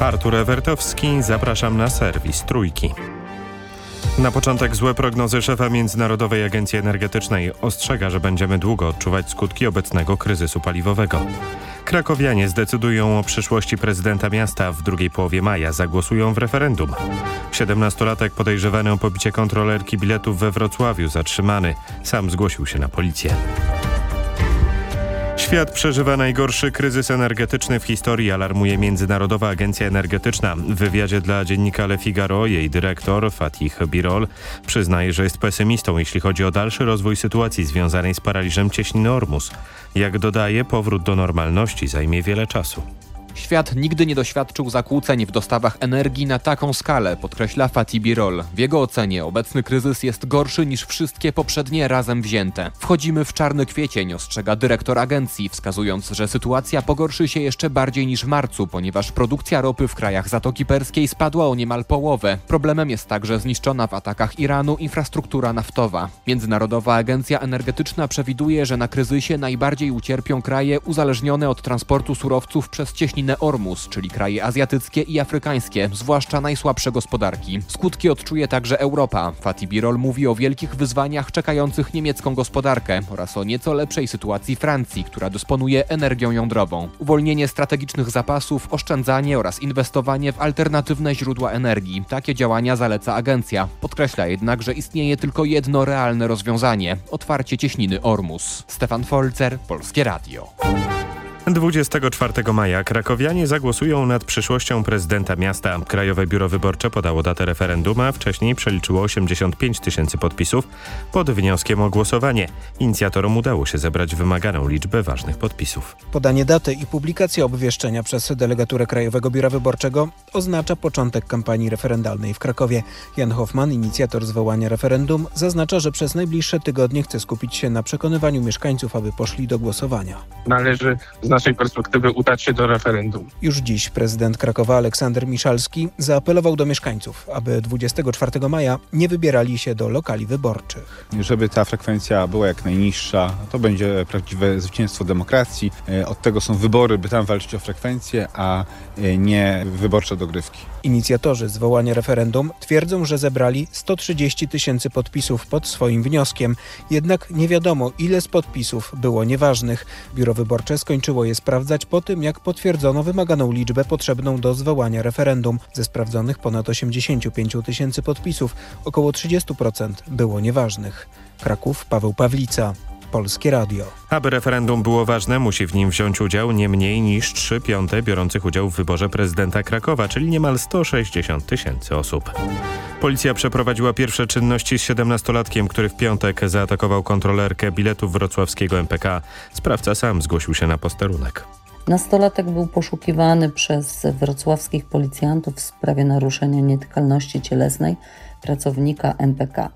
Artur Ewertowski, zapraszam na serwis Trójki. Na początek złe prognozy szefa Międzynarodowej Agencji Energetycznej ostrzega, że będziemy długo odczuwać skutki obecnego kryzysu paliwowego. Krakowianie zdecydują o przyszłości prezydenta miasta w drugiej połowie maja. Zagłosują w referendum. 17-latek podejrzewany o pobicie kontrolerki biletów we Wrocławiu zatrzymany. Sam zgłosił się na policję. Świat przeżywa najgorszy kryzys energetyczny w historii, alarmuje Międzynarodowa Agencja Energetyczna. W wywiadzie dla dziennika Le Figaro jej dyrektor Fatih Birol przyznaje, że jest pesymistą, jeśli chodzi o dalszy rozwój sytuacji związanej z paraliżem cieśniny Ormus. Jak dodaje, powrót do normalności zajmie wiele czasu. Świat nigdy nie doświadczył zakłóceń w dostawach energii na taką skalę, podkreśla Fatih Birol. W jego ocenie obecny kryzys jest gorszy niż wszystkie poprzednie razem wzięte. Wchodzimy w czarny kwiecień, ostrzega dyrektor agencji, wskazując, że sytuacja pogorszy się jeszcze bardziej niż w marcu, ponieważ produkcja ropy w krajach Zatoki Perskiej spadła o niemal połowę. Problemem jest także zniszczona w atakach Iranu infrastruktura naftowa. Międzynarodowa Agencja Energetyczna przewiduje, że na kryzysie najbardziej ucierpią kraje uzależnione od transportu surowców przez cieśninę Ormus, czyli kraje azjatyckie i afrykańskie, zwłaszcza najsłabsze gospodarki. Skutki odczuje także Europa. Fatih Birol mówi o wielkich wyzwaniach czekających niemiecką gospodarkę oraz o nieco lepszej sytuacji Francji, która dysponuje energią jądrową. Uwolnienie strategicznych zapasów, oszczędzanie oraz inwestowanie w alternatywne źródła energii. Takie działania zaleca agencja. Podkreśla jednak, że istnieje tylko jedno realne rozwiązanie otwarcie cieśniny Ormus. Stefan Folzer, Polskie Radio. 24 maja krakowianie zagłosują nad przyszłością prezydenta miasta. Krajowe Biuro Wyborcze podało datę referendum, a wcześniej przeliczyło 85 tysięcy podpisów pod wnioskiem o głosowanie. Inicjatorom udało się zebrać wymaganą liczbę ważnych podpisów. Podanie daty i publikacja obwieszczenia przez delegaturę Krajowego Biura Wyborczego oznacza początek kampanii referendalnej w Krakowie. Jan Hoffman, inicjator zwołania referendum, zaznacza, że przez najbliższe tygodnie chce skupić się na przekonywaniu mieszkańców, aby poszli do głosowania. Należy z naszej perspektywy udać się do referendum. Już dziś prezydent Krakowa Aleksander Miszalski zaapelował do mieszkańców, aby 24 maja nie wybierali się do lokali wyborczych. Żeby ta frekwencja była jak najniższa, to będzie prawdziwe zwycięstwo demokracji. E, Od tego są wybory, by tam walczyć o frekwencję, a e, nie wyborcze dogrywki. Inicjatorzy zwołania referendum twierdzą, że zebrali 130 tysięcy podpisów pod swoim wnioskiem, jednak nie wiadomo ile z podpisów było nieważnych. Biuro Wyborcze skończyło je sprawdzać po tym, jak potwierdzono wymaganą liczbę potrzebną do zwołania referendum. Ze sprawdzonych ponad 85 tysięcy podpisów około 30% było nieważnych. Kraków, Paweł Pawlica. Polskie Radio. Aby referendum było ważne, musi w nim wziąć udział nie mniej niż 3 piąte biorących udział w wyborze prezydenta Krakowa, czyli niemal 160 tysięcy osób. Policja przeprowadziła pierwsze czynności z 17-latkiem, który w piątek zaatakował kontrolerkę biletów wrocławskiego MPK. Sprawca sam zgłosił się na posterunek. Nastolatek był poszukiwany przez wrocławskich policjantów w sprawie naruszenia nietykalności cielesnej pracownika MPK.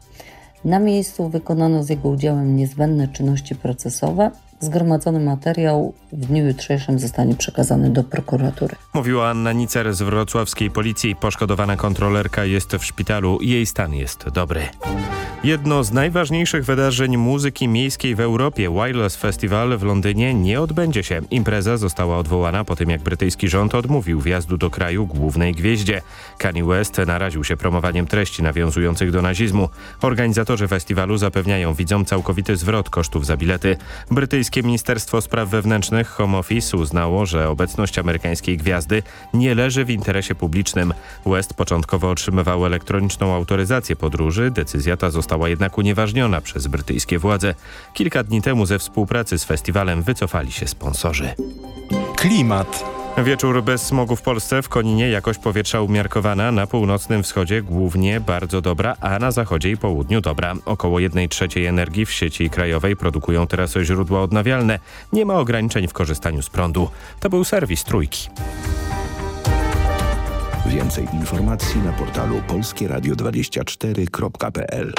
Na miejscu wykonano z jego udziałem niezbędne czynności procesowe. Zgromadzony materiał w dniu jutrzejszym zostanie przekazany do prokuratury. Mówiła Anna Nicer z wrocławskiej policji. Poszkodowana kontrolerka jest w szpitalu. Jej stan jest dobry. Jedno z najważniejszych wydarzeń muzyki miejskiej w Europie, Wireless Festival w Londynie, nie odbędzie się. Impreza została odwołana po tym, jak brytyjski rząd odmówił wjazdu do kraju głównej gwieździe. Kanye West naraził się promowaniem treści nawiązujących do nazizmu. Organizatorzy festiwalu zapewniają widzom całkowity zwrot kosztów za bilety. Ministerstwo Spraw Wewnętrznych Home Office uznało, że obecność amerykańskiej gwiazdy nie leży w interesie publicznym. West początkowo otrzymywał elektroniczną autoryzację podróży. Decyzja ta została jednak unieważniona przez brytyjskie władze. Kilka dni temu ze współpracy z festiwalem wycofali się sponsorzy. Klimat. Wieczór bez smogu w Polsce. W Koninie jakość powietrza umiarkowana, na północnym wschodzie głównie bardzo dobra, a na zachodzie i południu dobra. Około 1 trzeciej energii w sieci krajowej produkują teraz źródła odnawialne. Nie ma ograniczeń w korzystaniu z prądu. To był serwis Trójki. Więcej informacji na portalu polskieradio24.pl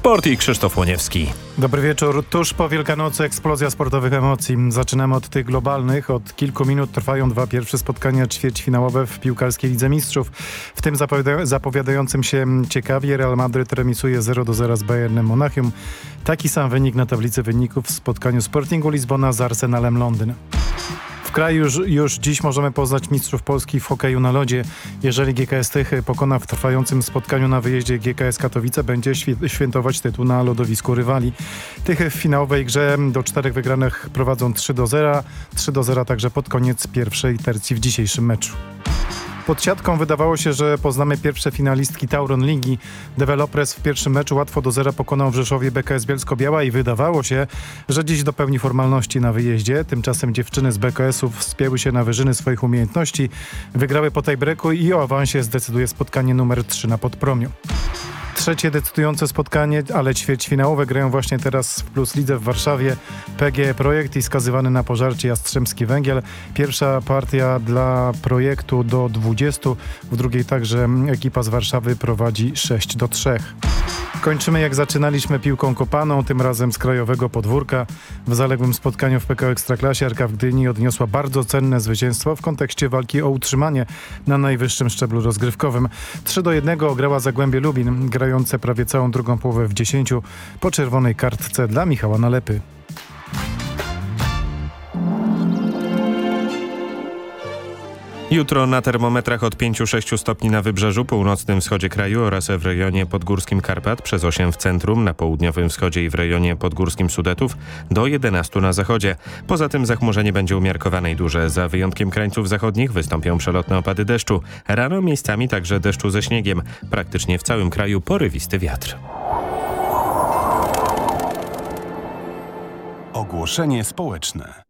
Sport i Krzysztof Łoniewski. Dobry wieczór. Tuż po Wielkanocy eksplozja sportowych emocji. Zaczynamy od tych globalnych. Od kilku minut trwają dwa pierwsze spotkania ćwierćfinałowe w piłkarskiej Lidze Mistrzów. W tym zapowiada zapowiadającym się ciekawie Real Madryt remisuje 0 do 0 z Bayernem Monachium. Taki sam wynik na tablicy wyników w spotkaniu Sportingu Lizbona z Arsenalem Londyn. W kraju już, już dziś możemy poznać mistrzów Polski w hokeju na lodzie. Jeżeli GKS Tychy pokona w trwającym spotkaniu na wyjeździe GKS Katowice, będzie świętować tytuł na lodowisku rywali. Tychy w finałowej grze do czterech wygranych prowadzą 3 do 0. 3 do 0 także pod koniec pierwszej tercji w dzisiejszym meczu. Pod siatką wydawało się, że poznamy pierwsze finalistki Tauron Ligi. Developers w pierwszym meczu łatwo do zera pokonał w Rzeszowie BKS Bielsko-Biała i wydawało się, że dziś dopełni formalności na wyjeździe. Tymczasem dziewczyny z BKS-ów wspięły się na wyżyny swoich umiejętności, wygrały po breaku i o awansie zdecyduje spotkanie numer 3 na Podpromiu. Trzecie decydujące spotkanie, ale ćwierćfinałowe grają właśnie teraz w Plus Lidze w Warszawie. PGE Projekt i skazywany na pożarcie Jastrzębski Węgiel. Pierwsza partia dla projektu do 20, w drugiej także ekipa z Warszawy prowadzi 6 do 3. Kończymy jak zaczynaliśmy piłką kopaną, tym razem z krajowego podwórka. W zaległym spotkaniu w PKO Ekstraklasie Arka w Gdyni odniosła bardzo cenne zwycięstwo w kontekście walki o utrzymanie na najwyższym szczeblu rozgrywkowym. 3 do 1 ograła Zagłębie Lubin, grające prawie całą drugą połowę w 10 po czerwonej kartce dla Michała Nalepy. Jutro na termometrach od 5-6 stopni na wybrzeżu, północnym wschodzie kraju oraz w rejonie podgórskim Karpat, przez 8 w centrum, na południowym wschodzie i w rejonie podgórskim Sudetów, do 11 na zachodzie. Poza tym zachmurzenie będzie umiarkowane i duże. Za wyjątkiem krańców zachodnich wystąpią przelotne opady deszczu. Rano miejscami także deszczu ze śniegiem. Praktycznie w całym kraju porywisty wiatr. Ogłoszenie społeczne.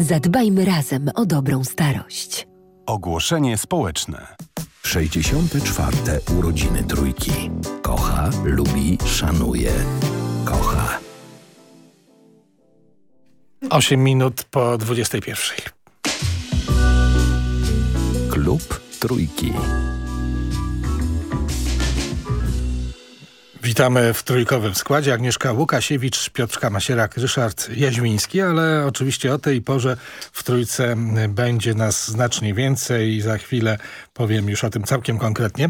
Zadbajmy razem o dobrą starość. Ogłoszenie społeczne. 64. urodziny trójki. Kocha, lubi, szanuje. Kocha. 8 minut po 21. Klub Trójki. Witamy w trójkowym składzie. Agnieszka Łukasiewicz, Piotr Masierak, Ryszard Jaźmiński, ale oczywiście o tej porze w trójce będzie nas znacznie więcej i za chwilę powiem już o tym całkiem konkretnie.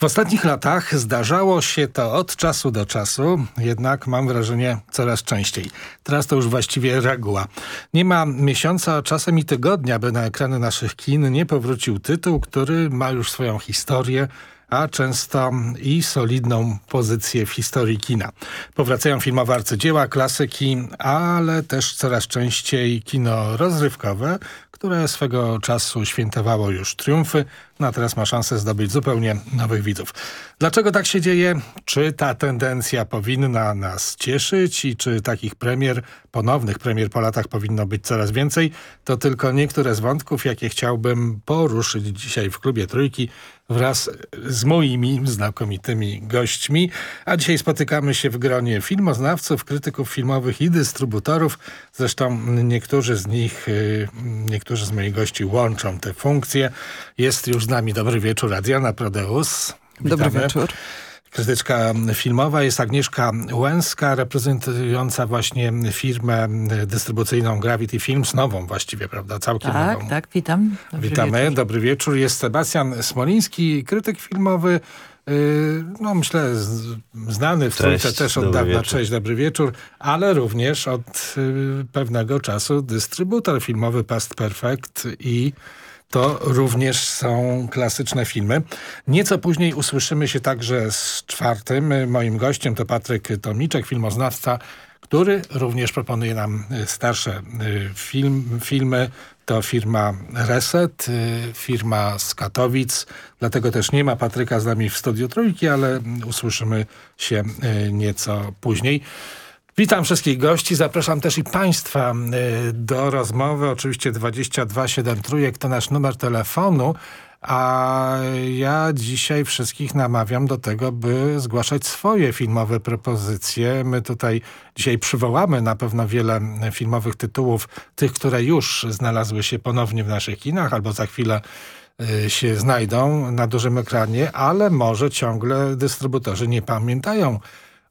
W ostatnich latach zdarzało się to od czasu do czasu, jednak mam wrażenie coraz częściej. Teraz to już właściwie reguła. Nie ma miesiąca, a czasem i tygodnia, by na ekrany naszych kin nie powrócił tytuł, który ma już swoją historię, a często i solidną pozycję w historii kina. Powracają filmowe arcydzieła, klasyki, ale też coraz częściej kino rozrywkowe, które swego czasu świętowało już triumfy, no a teraz ma szansę zdobyć zupełnie nowych widzów. Dlaczego tak się dzieje? Czy ta tendencja powinna nas cieszyć i czy takich premier, ponownych premier po latach powinno być coraz więcej? To tylko niektóre z wątków, jakie chciałbym poruszyć dzisiaj w Klubie Trójki wraz z moimi znakomitymi gośćmi. A dzisiaj spotykamy się w gronie filmoznawców, krytyków filmowych i dystrybutorów. Zresztą niektórzy z nich, y, niektórzy z moich gości łączą te funkcje. Jest już z nami dobry wieczór Adriana Prodeus. Witamy. Dobry wieczór. Krytyczka filmowa jest Agnieszka Łęska, reprezentująca właśnie firmę dystrybucyjną Gravity Films, nową właściwie, prawda? Całkiem tak, nową. Tak, witam. Dobry Witamy, wieczór. dobry wieczór. Jest Sebastian Smoliński, krytyk filmowy, y, no myślę znany w Trójce też od dawna. Wieczór. Cześć, dobry wieczór, ale również od y, pewnego czasu dystrybutor filmowy Past Perfect i to również są klasyczne filmy. Nieco później usłyszymy się także z czwartym. Moim gościem to Patryk Tomiczek, filmoznawca, który również proponuje nam starsze film, filmy. To firma Reset, firma z Katowic. Dlatego też nie ma Patryka z nami w Studiu Trójki, ale usłyszymy się nieco później. Witam wszystkich gości, zapraszam też i Państwa y, do rozmowy. Oczywiście 2273 trójek to nasz numer telefonu, a ja dzisiaj wszystkich namawiam do tego, by zgłaszać swoje filmowe propozycje. My tutaj dzisiaj przywołamy na pewno wiele filmowych tytułów, tych, które już znalazły się ponownie w naszych kinach albo za chwilę y, się znajdą na dużym ekranie, ale może ciągle dystrybutorzy nie pamiętają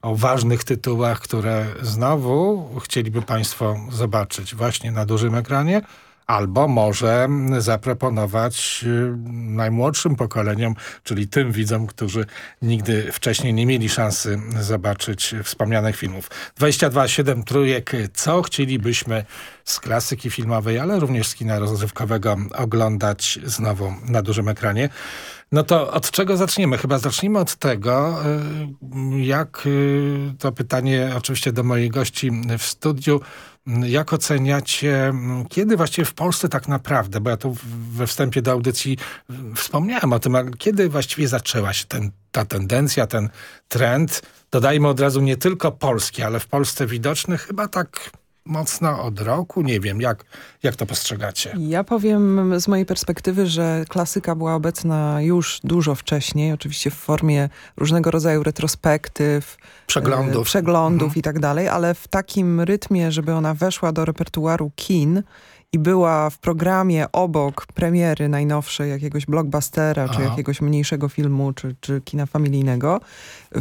o ważnych tytułach, które znowu chcieliby Państwo zobaczyć właśnie na dużym ekranie, albo może zaproponować y, najmłodszym pokoleniom, czyli tym widzom, którzy nigdy wcześniej nie mieli szansy zobaczyć wspomnianych filmów. 22-7 trójek, co chcielibyśmy z klasyki filmowej, ale również z kina rozrywkowego oglądać znowu na dużym ekranie. No to od czego zaczniemy? Chyba zacznijmy od tego, y, jak y, to pytanie oczywiście do moich gości w studiu, jak oceniacie, kiedy właściwie w Polsce tak naprawdę, bo ja tu we wstępie do audycji wspomniałem o tym, kiedy właściwie zaczęła się ten, ta tendencja, ten trend, dodajmy od razu nie tylko polski, ale w Polsce widoczny chyba tak mocno od roku. Nie wiem, jak, jak to postrzegacie? Ja powiem z mojej perspektywy, że klasyka była obecna już dużo wcześniej, oczywiście w formie różnego rodzaju retrospektyw, przeglądów, e, przeglądów mhm. i tak dalej, ale w takim rytmie, żeby ona weszła do repertuaru kin i była w programie obok premiery najnowszej jakiegoś blockbustera, Aha. czy jakiegoś mniejszego filmu, czy, czy kina familijnego,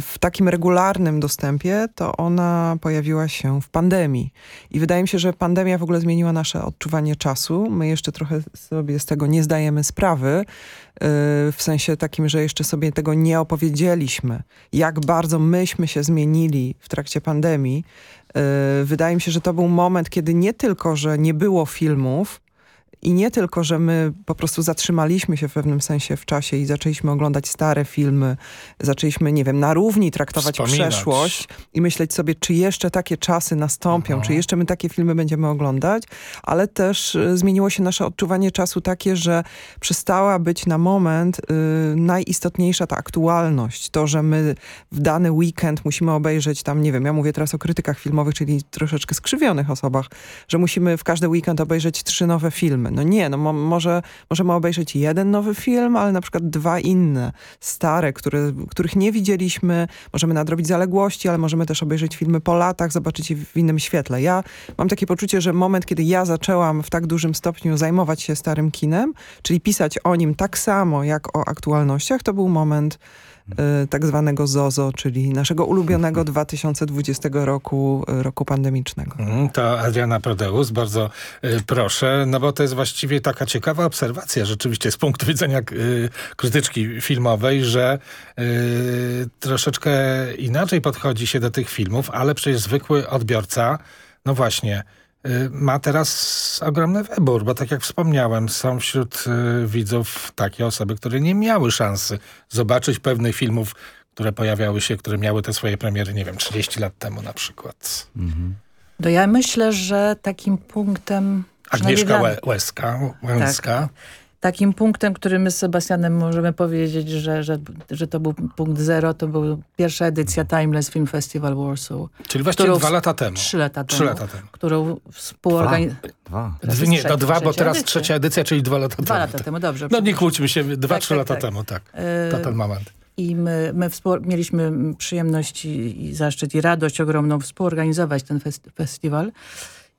w takim regularnym dostępie, to ona pojawiła się w pandemii. I wydaje mi się, że pandemia w ogóle zmieniła nasze odczuwanie czasu. My jeszcze trochę sobie z tego nie zdajemy sprawy, y, w sensie takim, że jeszcze sobie tego nie opowiedzieliśmy. Jak bardzo myśmy się zmienili w trakcie pandemii, wydaje mi się, że to był moment, kiedy nie tylko, że nie było filmów, i nie tylko, że my po prostu zatrzymaliśmy się w pewnym sensie w czasie i zaczęliśmy oglądać stare filmy, zaczęliśmy, nie wiem, na równi traktować Wspominać. przeszłość i myśleć sobie, czy jeszcze takie czasy nastąpią, Aha. czy jeszcze my takie filmy będziemy oglądać, ale też y, zmieniło się nasze odczuwanie czasu takie, że przestała być na moment y, najistotniejsza ta aktualność. To, że my w dany weekend musimy obejrzeć tam, nie wiem, ja mówię teraz o krytykach filmowych, czyli troszeczkę skrzywionych osobach, że musimy w każdy weekend obejrzeć trzy nowe filmy. No nie, no mo może możemy obejrzeć jeden nowy film, ale na przykład dwa inne, stare, które, których nie widzieliśmy. Możemy nadrobić zaległości, ale możemy też obejrzeć filmy po latach, zobaczyć je w innym świetle. Ja mam takie poczucie, że moment, kiedy ja zaczęłam w tak dużym stopniu zajmować się starym kinem, czyli pisać o nim tak samo jak o aktualnościach, to był moment tak zwanego ZOZO, czyli naszego ulubionego 2020 roku, y, roku pandemicznego. Mm, to Adriana Prodeus, bardzo y, proszę, no bo to jest właściwie taka ciekawa obserwacja rzeczywiście z punktu widzenia krytyczki filmowej, że troszeczkę inaczej podchodzi się do tych filmów, ale przecież zwykły odbiorca, no właśnie, Y, ma teraz ogromny wybór, bo tak jak wspomniałem, są wśród y, widzów takie osoby, które nie miały szansy zobaczyć pewnych filmów, które pojawiały się, które miały te swoje premiery, nie wiem, 30 lat temu na przykład. Mhm. To ja myślę, że takim punktem... Agnieszka Łeska, Łęska. Tak takim punktem, który my z Sebastianem możemy powiedzieć, że, że, że to był punkt zero, to była pierwsza edycja Timeless Film Festival Warsaw. Czyli właściwie dwa lata temu. Trzy lata trzy temu. Lata temu. Którą współorganizowaliśmy. Dwa. dwa. Nie, no dwa, bo teraz edycja. trzecia edycja, czyli dwa lata dwa temu. Dwa lata temu, dobrze. No nie kłóćmy się, dwa, tak, trzy tak, lata tak. temu, tak. To ten moment. I my, my mieliśmy przyjemność i, i zaszczyt i radość ogromną współorganizować ten festiwal.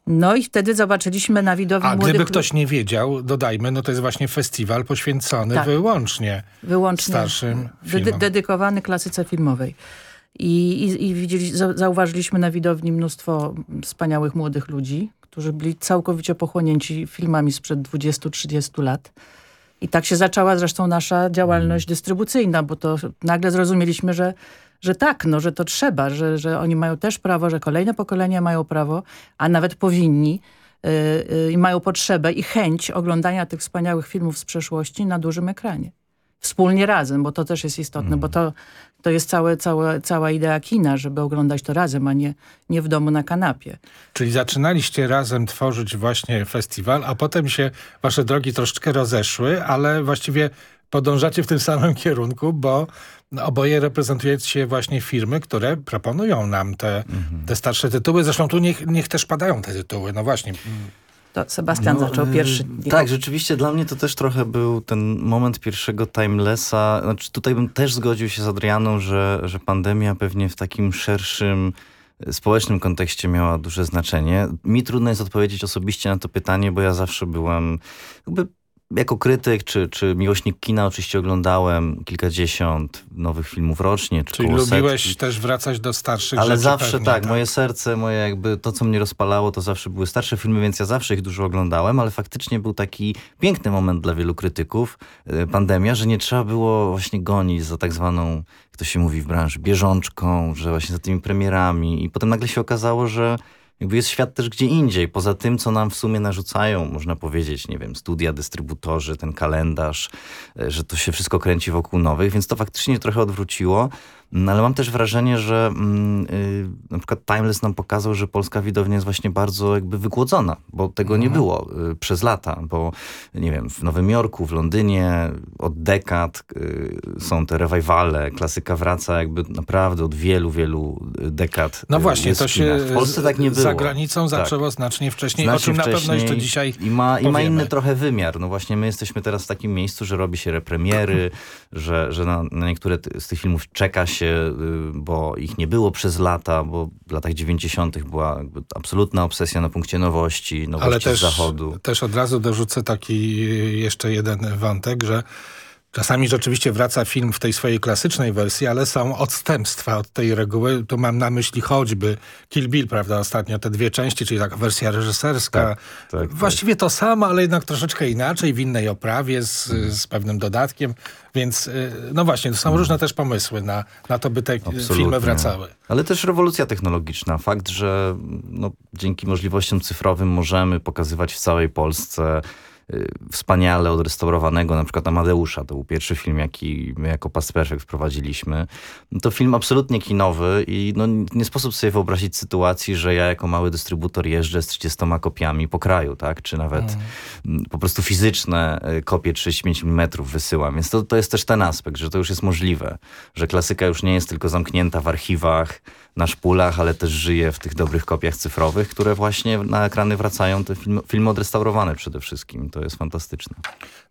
No i wtedy zobaczyliśmy na widowni A gdyby ktoś nie wiedział, dodajmy, no to jest właśnie festiwal poświęcony tak. wyłącznie, wyłącznie starszym filmom. dedykowany klasyce filmowej. I, i, i widzieli, zauważyliśmy na widowni mnóstwo wspaniałych młodych ludzi, którzy byli całkowicie pochłonięci filmami sprzed 20-30 lat. I tak się zaczęła zresztą nasza działalność mm. dystrybucyjna, bo to nagle zrozumieliśmy, że że tak, no, że to trzeba, że, że oni mają też prawo, że kolejne pokolenia mają prawo, a nawet powinni i mają potrzebę i chęć oglądania tych wspaniałych filmów z przeszłości na dużym ekranie. Wspólnie razem, bo to też jest istotne, mm. bo to, to jest całe, całe, cała idea kina, żeby oglądać to razem, a nie, nie w domu na kanapie. Czyli zaczynaliście razem tworzyć właśnie festiwal, a potem się wasze drogi troszeczkę rozeszły, ale właściwie podążacie w tym samym kierunku, bo oboje reprezentujecie właśnie firmy, które proponują nam te, mhm. te starsze tytuły. Zresztą tu niech, niech też padają te tytuły. No właśnie. To Sebastian no, zaczął pierwszy. Yy, tak, rzeczywiście dla mnie to też trochę był ten moment pierwszego timelessa. Znaczy, tutaj bym też zgodził się z Adrianą, że, że pandemia pewnie w takim szerszym społecznym kontekście miała duże znaczenie. Mi trudno jest odpowiedzieć osobiście na to pytanie, bo ja zawsze byłem jakby jako krytyk czy, czy miłośnik kina oczywiście oglądałem kilkadziesiąt nowych filmów rocznie. Czy Czyli lubiłeś setki. też wracać do starszych Ale zawsze pewnie, tak, tak, moje serce, moje jakby to, co mnie rozpalało, to zawsze były starsze filmy, więc ja zawsze ich dużo oglądałem, ale faktycznie był taki piękny moment dla wielu krytyków, y, pandemia, że nie trzeba było właśnie gonić za tak zwaną, jak to się mówi w branży, bieżączką, że właśnie za tymi premierami i potem nagle się okazało, że jakby jest świat też gdzie indziej, poza tym, co nam w sumie narzucają, można powiedzieć, nie wiem, studia, dystrybutorzy, ten kalendarz, e, że to się wszystko kręci wokół nowych, więc to faktycznie trochę odwróciło. No, ale mam też wrażenie, że mm, y, na przykład Timeless nam pokazał, że polska widownia jest właśnie bardzo jakby wygłodzona, bo tego nie mhm. było y, przez lata, bo nie wiem, w Nowym Jorku, w Londynie od dekad y, są te rewajwale, klasyka wraca jakby naprawdę od wielu, wielu dekad. No właśnie, to się w Polsce tak nie było. za granicą tak. zaczęło tak. znacznie wcześniej, znacznie o czym na pewno jeszcze dzisiaj I ma, I ma inny trochę wymiar. No właśnie my jesteśmy teraz w takim miejscu, że robi się repremiery, że, że na, na niektóre z tych filmów czeka się y, bo ich nie było przez lata, bo w latach 90. była absolutna obsesja na punkcie nowości, nowości Ale też, z zachodu. też od razu dorzucę taki jeszcze jeden wątek, że Czasami rzeczywiście wraca film w tej swojej klasycznej wersji, ale są odstępstwa od tej reguły. Tu mam na myśli choćby Kill Bill, prawda, ostatnio te dwie części, czyli taka wersja reżyserska. Tak, tak, tak. Właściwie tak. to samo, ale jednak troszeczkę inaczej, w innej oprawie, z, z pewnym dodatkiem. Więc y, no właśnie, to są mm. różne też pomysły na, na to, by te Absolutnie. filmy wracały. Ale też rewolucja technologiczna. Fakt, że no, dzięki możliwościom cyfrowym możemy pokazywać w całej Polsce wspaniale odrestaurowanego, na przykład Amadeusza. To był pierwszy film, jaki my jako Past Perfect wprowadziliśmy. To film absolutnie kinowy i no, nie sposób sobie wyobrazić sytuacji, że ja jako mały dystrybutor jeżdżę z 30 kopiami po kraju, tak? Czy nawet mm. po prostu fizyczne y, kopie 35 mm wysyłam. Więc to, to jest też ten aspekt, że to już jest możliwe, że klasyka już nie jest tylko zamknięta w archiwach, na szpulach, ale też żyje w tych dobrych kopiach cyfrowych, które właśnie na ekrany wracają, te filmy, filmy odrestaurowane przede wszystkim. To jest fantastyczne.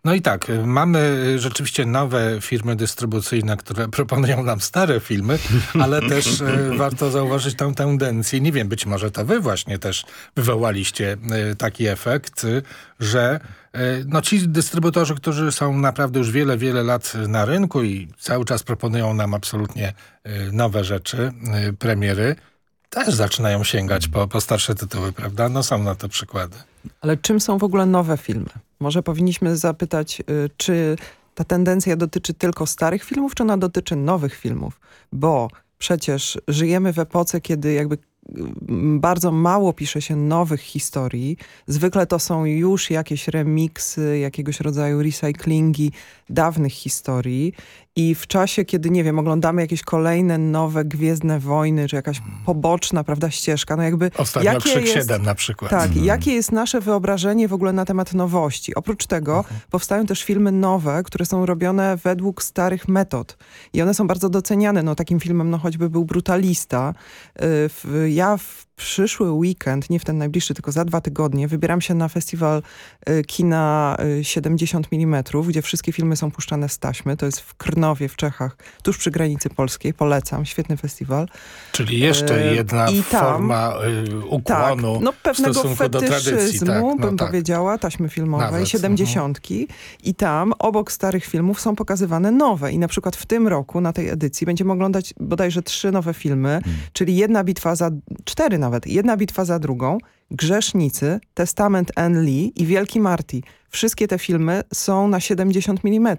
No i tak, mamy rzeczywiście nowe firmy dystrybucyjne, które proponują nam stare filmy, ale też e, warto zauważyć tę tendencję. Nie wiem, być może to wy właśnie też wywołaliście taki efekt, że no ci dystrybutorzy, którzy są naprawdę już wiele, wiele lat na rynku i cały czas proponują nam absolutnie nowe rzeczy, premiery, też zaczynają sięgać po, po starsze tytuły, prawda? No są na to przykłady. Ale czym są w ogóle nowe filmy? Może powinniśmy zapytać, y, czy ta tendencja dotyczy tylko starych filmów, czy ona dotyczy nowych filmów? Bo przecież żyjemy w epoce, kiedy jakby bardzo mało pisze się nowych historii. Zwykle to są już jakieś remiksy, jakiegoś rodzaju recyklingi dawnych historii i w czasie, kiedy, nie wiem, oglądamy jakieś kolejne nowe Gwiezdne Wojny, czy jakaś poboczna, prawda, ścieżka, no jakby... Ostatnio jakie Krzyk jest, 7 na przykład. Tak, mhm. jakie jest nasze wyobrażenie w ogóle na temat nowości? Oprócz tego powstają też filmy nowe, które są robione według starych metod i one są bardzo doceniane. No takim filmem, no choćby był Brutalista. Y, ja w przyszły weekend, nie w ten najbliższy, tylko za dwa tygodnie, wybieram się na festiwal y, kina 70 y, mm, gdzie wszystkie filmy są puszczane z taśmy. To jest w W Czechach, tuż przy granicy polskiej. Polecam, świetny festiwal. Czyli jeszcze y, jedna I tam, forma ukłonu tak, no, pewnego tradycji. Tak, no bym tak. powiedziała, taśmy filmowej, Nawet, 70 uh i tam obok starych filmów są pokazywane nowe. I na przykład w tym roku na tej edycji będziemy oglądać bodajże trzy nowe filmy, hmm. czyli jedna bitwa za cztery nawet jedna bitwa za drugą, Grzesznicy, Testament Anne Lee i Wielki Marty. Wszystkie te filmy są na 70 mm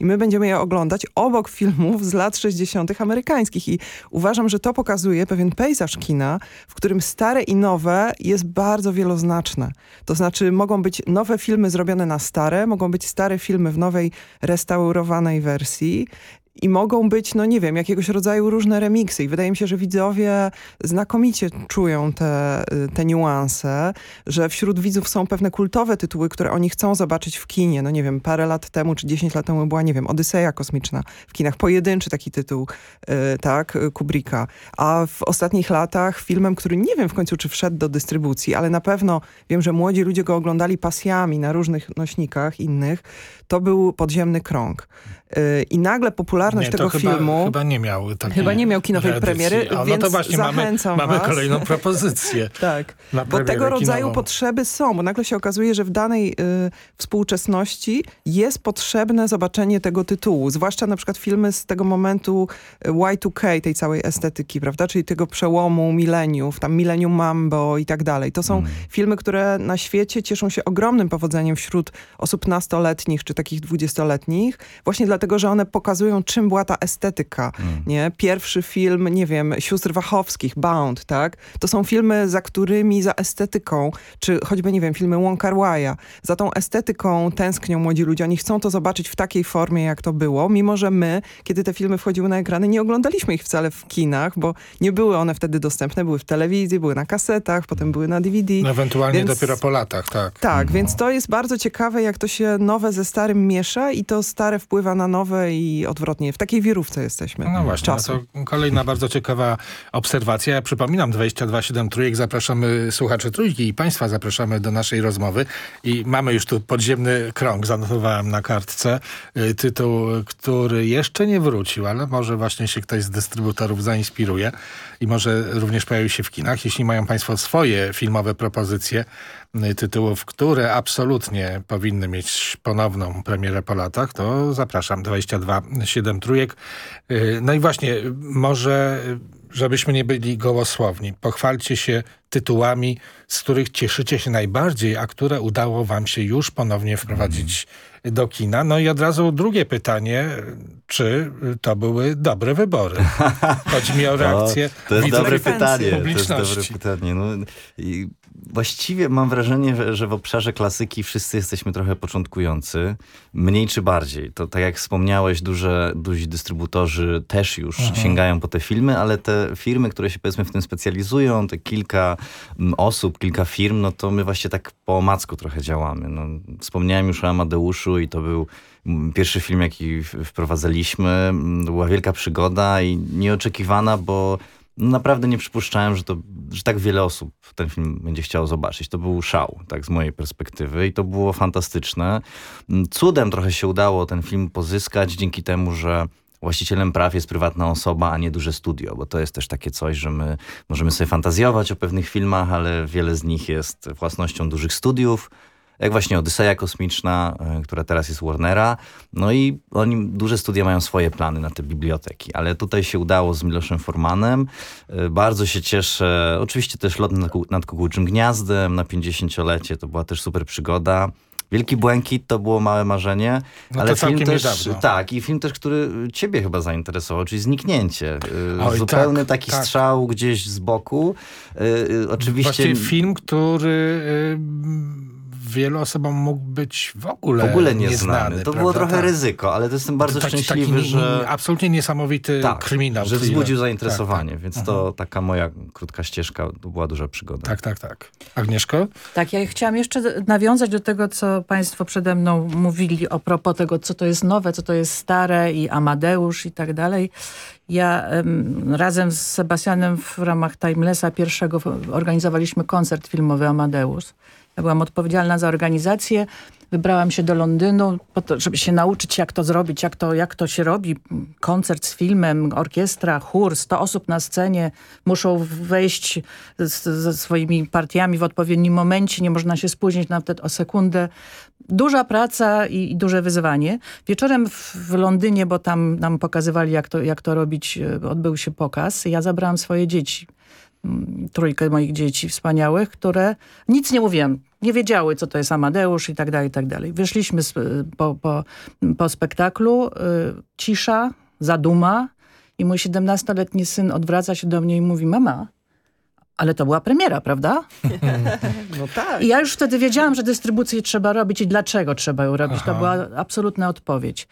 i my będziemy je oglądać obok filmów z lat 60. amerykańskich i uważam, że to pokazuje pewien pejzaż kina, w którym stare i nowe jest bardzo wieloznaczne. To znaczy mogą być nowe filmy zrobione na stare, mogą być stare filmy w nowej restaurowanej wersji i mogą być, no nie wiem, jakiegoś rodzaju różne remiksy i wydaje mi się, że widzowie znakomicie czują te, te niuanse, że wśród widzów są pewne kultowe tytuły, które oni chcą zobaczyć w kinie. No nie wiem, parę lat temu czy 10 lat temu była, nie wiem, Odyseja Kosmiczna w kinach, pojedynczy taki tytuł, yy, tak, Kubricka. A w ostatnich latach filmem, który nie wiem w końcu, czy wszedł do dystrybucji, ale na pewno wiem, że młodzi ludzie go oglądali pasjami na różnych nośnikach innych, to był Podziemny Krąg. Yy, I nagle popularność nie, tego chyba, filmu... Chyba nie miał takiej Chyba nie miał kinowej edycji. premiery, A, no więc to właśnie zachęcam mamy, mamy was. kolejną propozycję. tak, bo tego rodzaju kinową. potrzeby są, bo nagle się okazuje, że w danej y, współczesności jest potrzebne zobaczenie tego tytułu, zwłaszcza na przykład filmy z tego momentu y, Y2K, tej całej estetyki, prawda, czyli tego przełomu mileniów, tam Millennium Mambo i tak dalej. To są filmy, które na świecie cieszą się ogromnym powodzeniem wśród osób nastoletnich czy takich dwudziestoletnich, właśnie dlatego, że one pokazują, czym była ta estetyka, nie? Pierwszy film, nie wiem, sióstr Wachowskich, Bound, tak? To są filmy, za którymi, za estetyką, czy choćby, nie wiem, filmy Wong Kar Wai'a, za tą estetyką tęsknią młodzi ludzie. Oni chcą to zobaczyć w takiej formie, jak to było, mimo że my, kiedy te filmy wchodziły na ekrany, nie oglądaliśmy ich wcale w kinach, bo nie były one wtedy dostępne, były w telewizji, były na kasetach, potem były na DVD. No, ewentualnie Więc- dopiero po latach, tak. Tak, więc to jest bardzo ciekawe, jak to się nowe ze starym miesza i to stare wpływa na nowe i odwrotnie. W takiej wirówce jesteśmy. No właśnie, no to kolejna bardzo ciekawa obserwacja. Ja przypominam 22.7 Trójek, zapraszamy słuchaczy Trójki i Państwa zapraszamy do naszej rozmowy i mamy już tu podziemny krąg, zanotowałem na kartce. Y, Tytuł, który jeszcze nie wrócił, ale może właśnie się ktoś z dystrybutorów zainspiruje i może również pojawi się w kinach. Jeśli mają Państwo swoje filmowe propozycje tytułów, które absolutnie powinny mieć ponowną premierę po latach, to zapraszam 22.7 Trójek. Y, No i właśnie, y, może y, żebyśmy nie byli gołosłowni, pochwalcie się tytułami, z których cieszycie się najbardziej, a które udało wam się już ponownie wprowadzić do kina. No i od razu drugie pytanie, czy to były dobre wybory? Chodzi mi o reakcję To, to jest dobre pytanie. To jest dobre pytanie. No, i właściwie mam wrażenie, że, że w obszarze klasyki wszyscy jesteśmy trochę początkujący. Mniej czy bardziej. To tak jak wspomniałeś, duże, duzi dystrybutorzy też już Mhm. sięgają po te filmy, ale te firmy, które się powiedzmy w tym specjalizują, te kilka mm, osób, kilka firm, no to my właśnie tak po omacku trochę działamy. No, wspomniałem już o Amadeuszu i to był mm, pierwszy film, jaki wprowadzaliśmy. Mm, To była wielka przygoda i nieoczekiwana, bo naprawdę nie przypuszczałem, że, to, że tak wiele osób ten film będzie chciało zobaczyć. To był szał, tak z mojej perspektywy i to było fantastyczne. Mm, Cudem trochę się udało ten film pozyskać dzięki temu, że właścicielem praw jest prywatna osoba, a nie duże studio, bo to jest też takie coś, że my możemy sobie fantazjować o pewnych filmach, ale wiele z nich jest własnością dużych studiów, jak właśnie Odyseja Kosmiczna, y, która teraz jest Warnera. No i oni, duże studia mają swoje plany na te biblioteki, ale tutaj się udało z Miloszem Formanem. Y, Bardzo się cieszę. Oczywiście też lot nad, nad kukułczym gniazdem na 50-lecie, to była też super przygoda. Wielki Błękit to było małe marzenie, No ale film też, niedawno. tak, i film też, który ciebie chyba zainteresował, czyli Zniknięcie. Y, Oj, Zupełny tak, taki tak. strzał gdzieś z boku. Oczywiście... Właściwie film, który wielu osobom mógł być w ogóle, w ogóle nieznany. nieznany. To prawda? było trochę Tak. ryzyko, ale to jestem bardzo Taki- szczęśliwy, taki że... absolutnie niesamowity tak, kryminał. że wzbudził zainteresowanie, Tak, tak. więc to taka moja krótka ścieżka, to była duża przygoda. Tak, tak, tak. Agnieszko? Tak, ja chciałam jeszcze nawiązać do tego, co państwo przede mną mówili o propos tego, co to jest nowe, co to jest stare i Amadeusz i tak dalej. Ja em, razem z Sebastianem w ramach Timelessa pierwszego organizowaliśmy koncert filmowy Amadeusz. Byłam odpowiedzialna za organizację. Wybrałam się do Londynu, po to, żeby się nauczyć, jak to zrobić, jak to, jak to się robi. Koncert z filmem, orkiestra, chór, 100 osób na scenie. Muszą wejść ze swoimi partiami w odpowiednim momencie. Nie można się spóźnić nawet o sekundę. Duża praca i, i duże wyzwanie. Wieczorem w, w Londynie, bo tam nam pokazywali, jak to, jak to robić, e, odbył się pokaz. Ja zabrałam swoje dzieci trójkę moich dzieci wspaniałych, które nic nie mówiłem, nie wiedziały, co to jest Amadeusz i tak dalej, i tak dalej. Wyszliśmy z, po, po, po spektaklu, y, cisza, zaduma i mój 17-letni syn odwraca się do mnie i mówi, mama, ale to była premiera, prawda? No tak. I ja już wtedy wiedziałam, że dystrybucję trzeba robić i dlaczego trzeba ją robić. Aha. To była absolutna odpowiedź.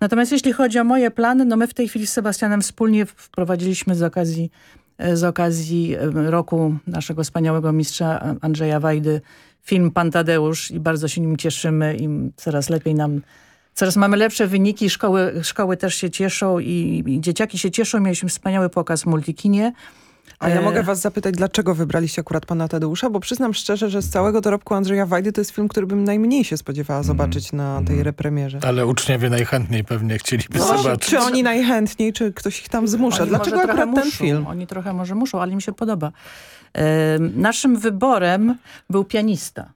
Natomiast jeśli chodzi o moje plany, no my w tej chwili z Sebastianem wspólnie wprowadziliśmy z okazji, e, z okazji e, roku naszego wspaniałego mistrza Andrzeja Wajdy film Pan Tadeusz i bardzo się nim cieszymy i coraz lepiej nam Coraz mamy lepsze wyniki, szkoły, szkoły też się cieszą i, i dzieciaki się cieszą. Mieliśmy wspaniały pokaz w Multikinie. A ja e, mogę was zapytać, dlaczego wybraliście akurat pana Tadeusza? Bo przyznam szczerze, że z całego dorobku Andrzeja Wajdy to jest film, który bym najmniej się spodziewała mhm. zobaczyć na tej mhm. repremierze. Ale uczniowie najchętniej pewnie chcieliby no, zobaczyć. Czy oni najchętniej, czy ktoś ich tam zmusza? Oni Dlaczego akurat muszą. ten film? Oni trochę może muszą, ale im się podoba. Naszym wyborem był pianista.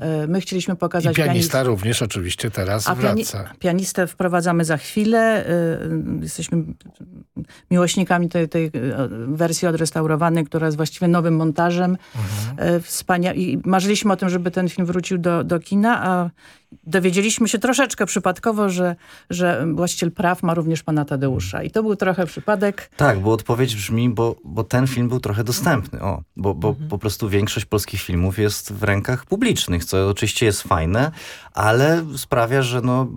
E, my chcieliśmy pokazać... I pianista również oczywiście teraz A wraca. Piani pianistę wprowadzamy za chwilę. E, jesteśmy miłośnikami tej, tej e, wersji odrestaurowanej, która jest właściwie nowym montażem. Mhm. Wspania I marzyliśmy o tym, żeby ten film wrócił do, do kina, a dowiedzieliśmy się troszeczkę przypadkowo, że, że właściciel praw ma również pana Tadeusza. I to był trochę przypadek. Tak, bo odpowiedź brzmi, bo, bo ten film był trochę dostępny. O, bo, bo mhm. po prostu większość polskich filmów jest w rękach publicznych, co oczywiście jest fajne, ale sprawia, że no,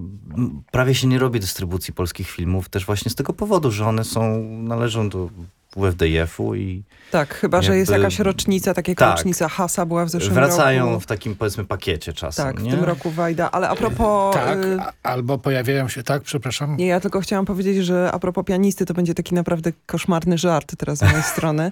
prawie się nie robi dystrybucji polskich filmów też właśnie z tego powodu, że one są, należą do WFDF-u i... Tak, chyba, jakby... że jest jakaś rocznica, tak jak tak. rocznica Hasa była w zeszłym Wracają roku. w takim, powiedzmy, pakiecie czasem, Tak, nie? w tym roku Wajda, ale a propos... Tak, y albo pojawiają się, tak, przepraszam? Nie, ja tylko chciałam powiedzieć, że a propos pianisty, to będzie taki naprawdę koszmarny żart teraz z mojej strony,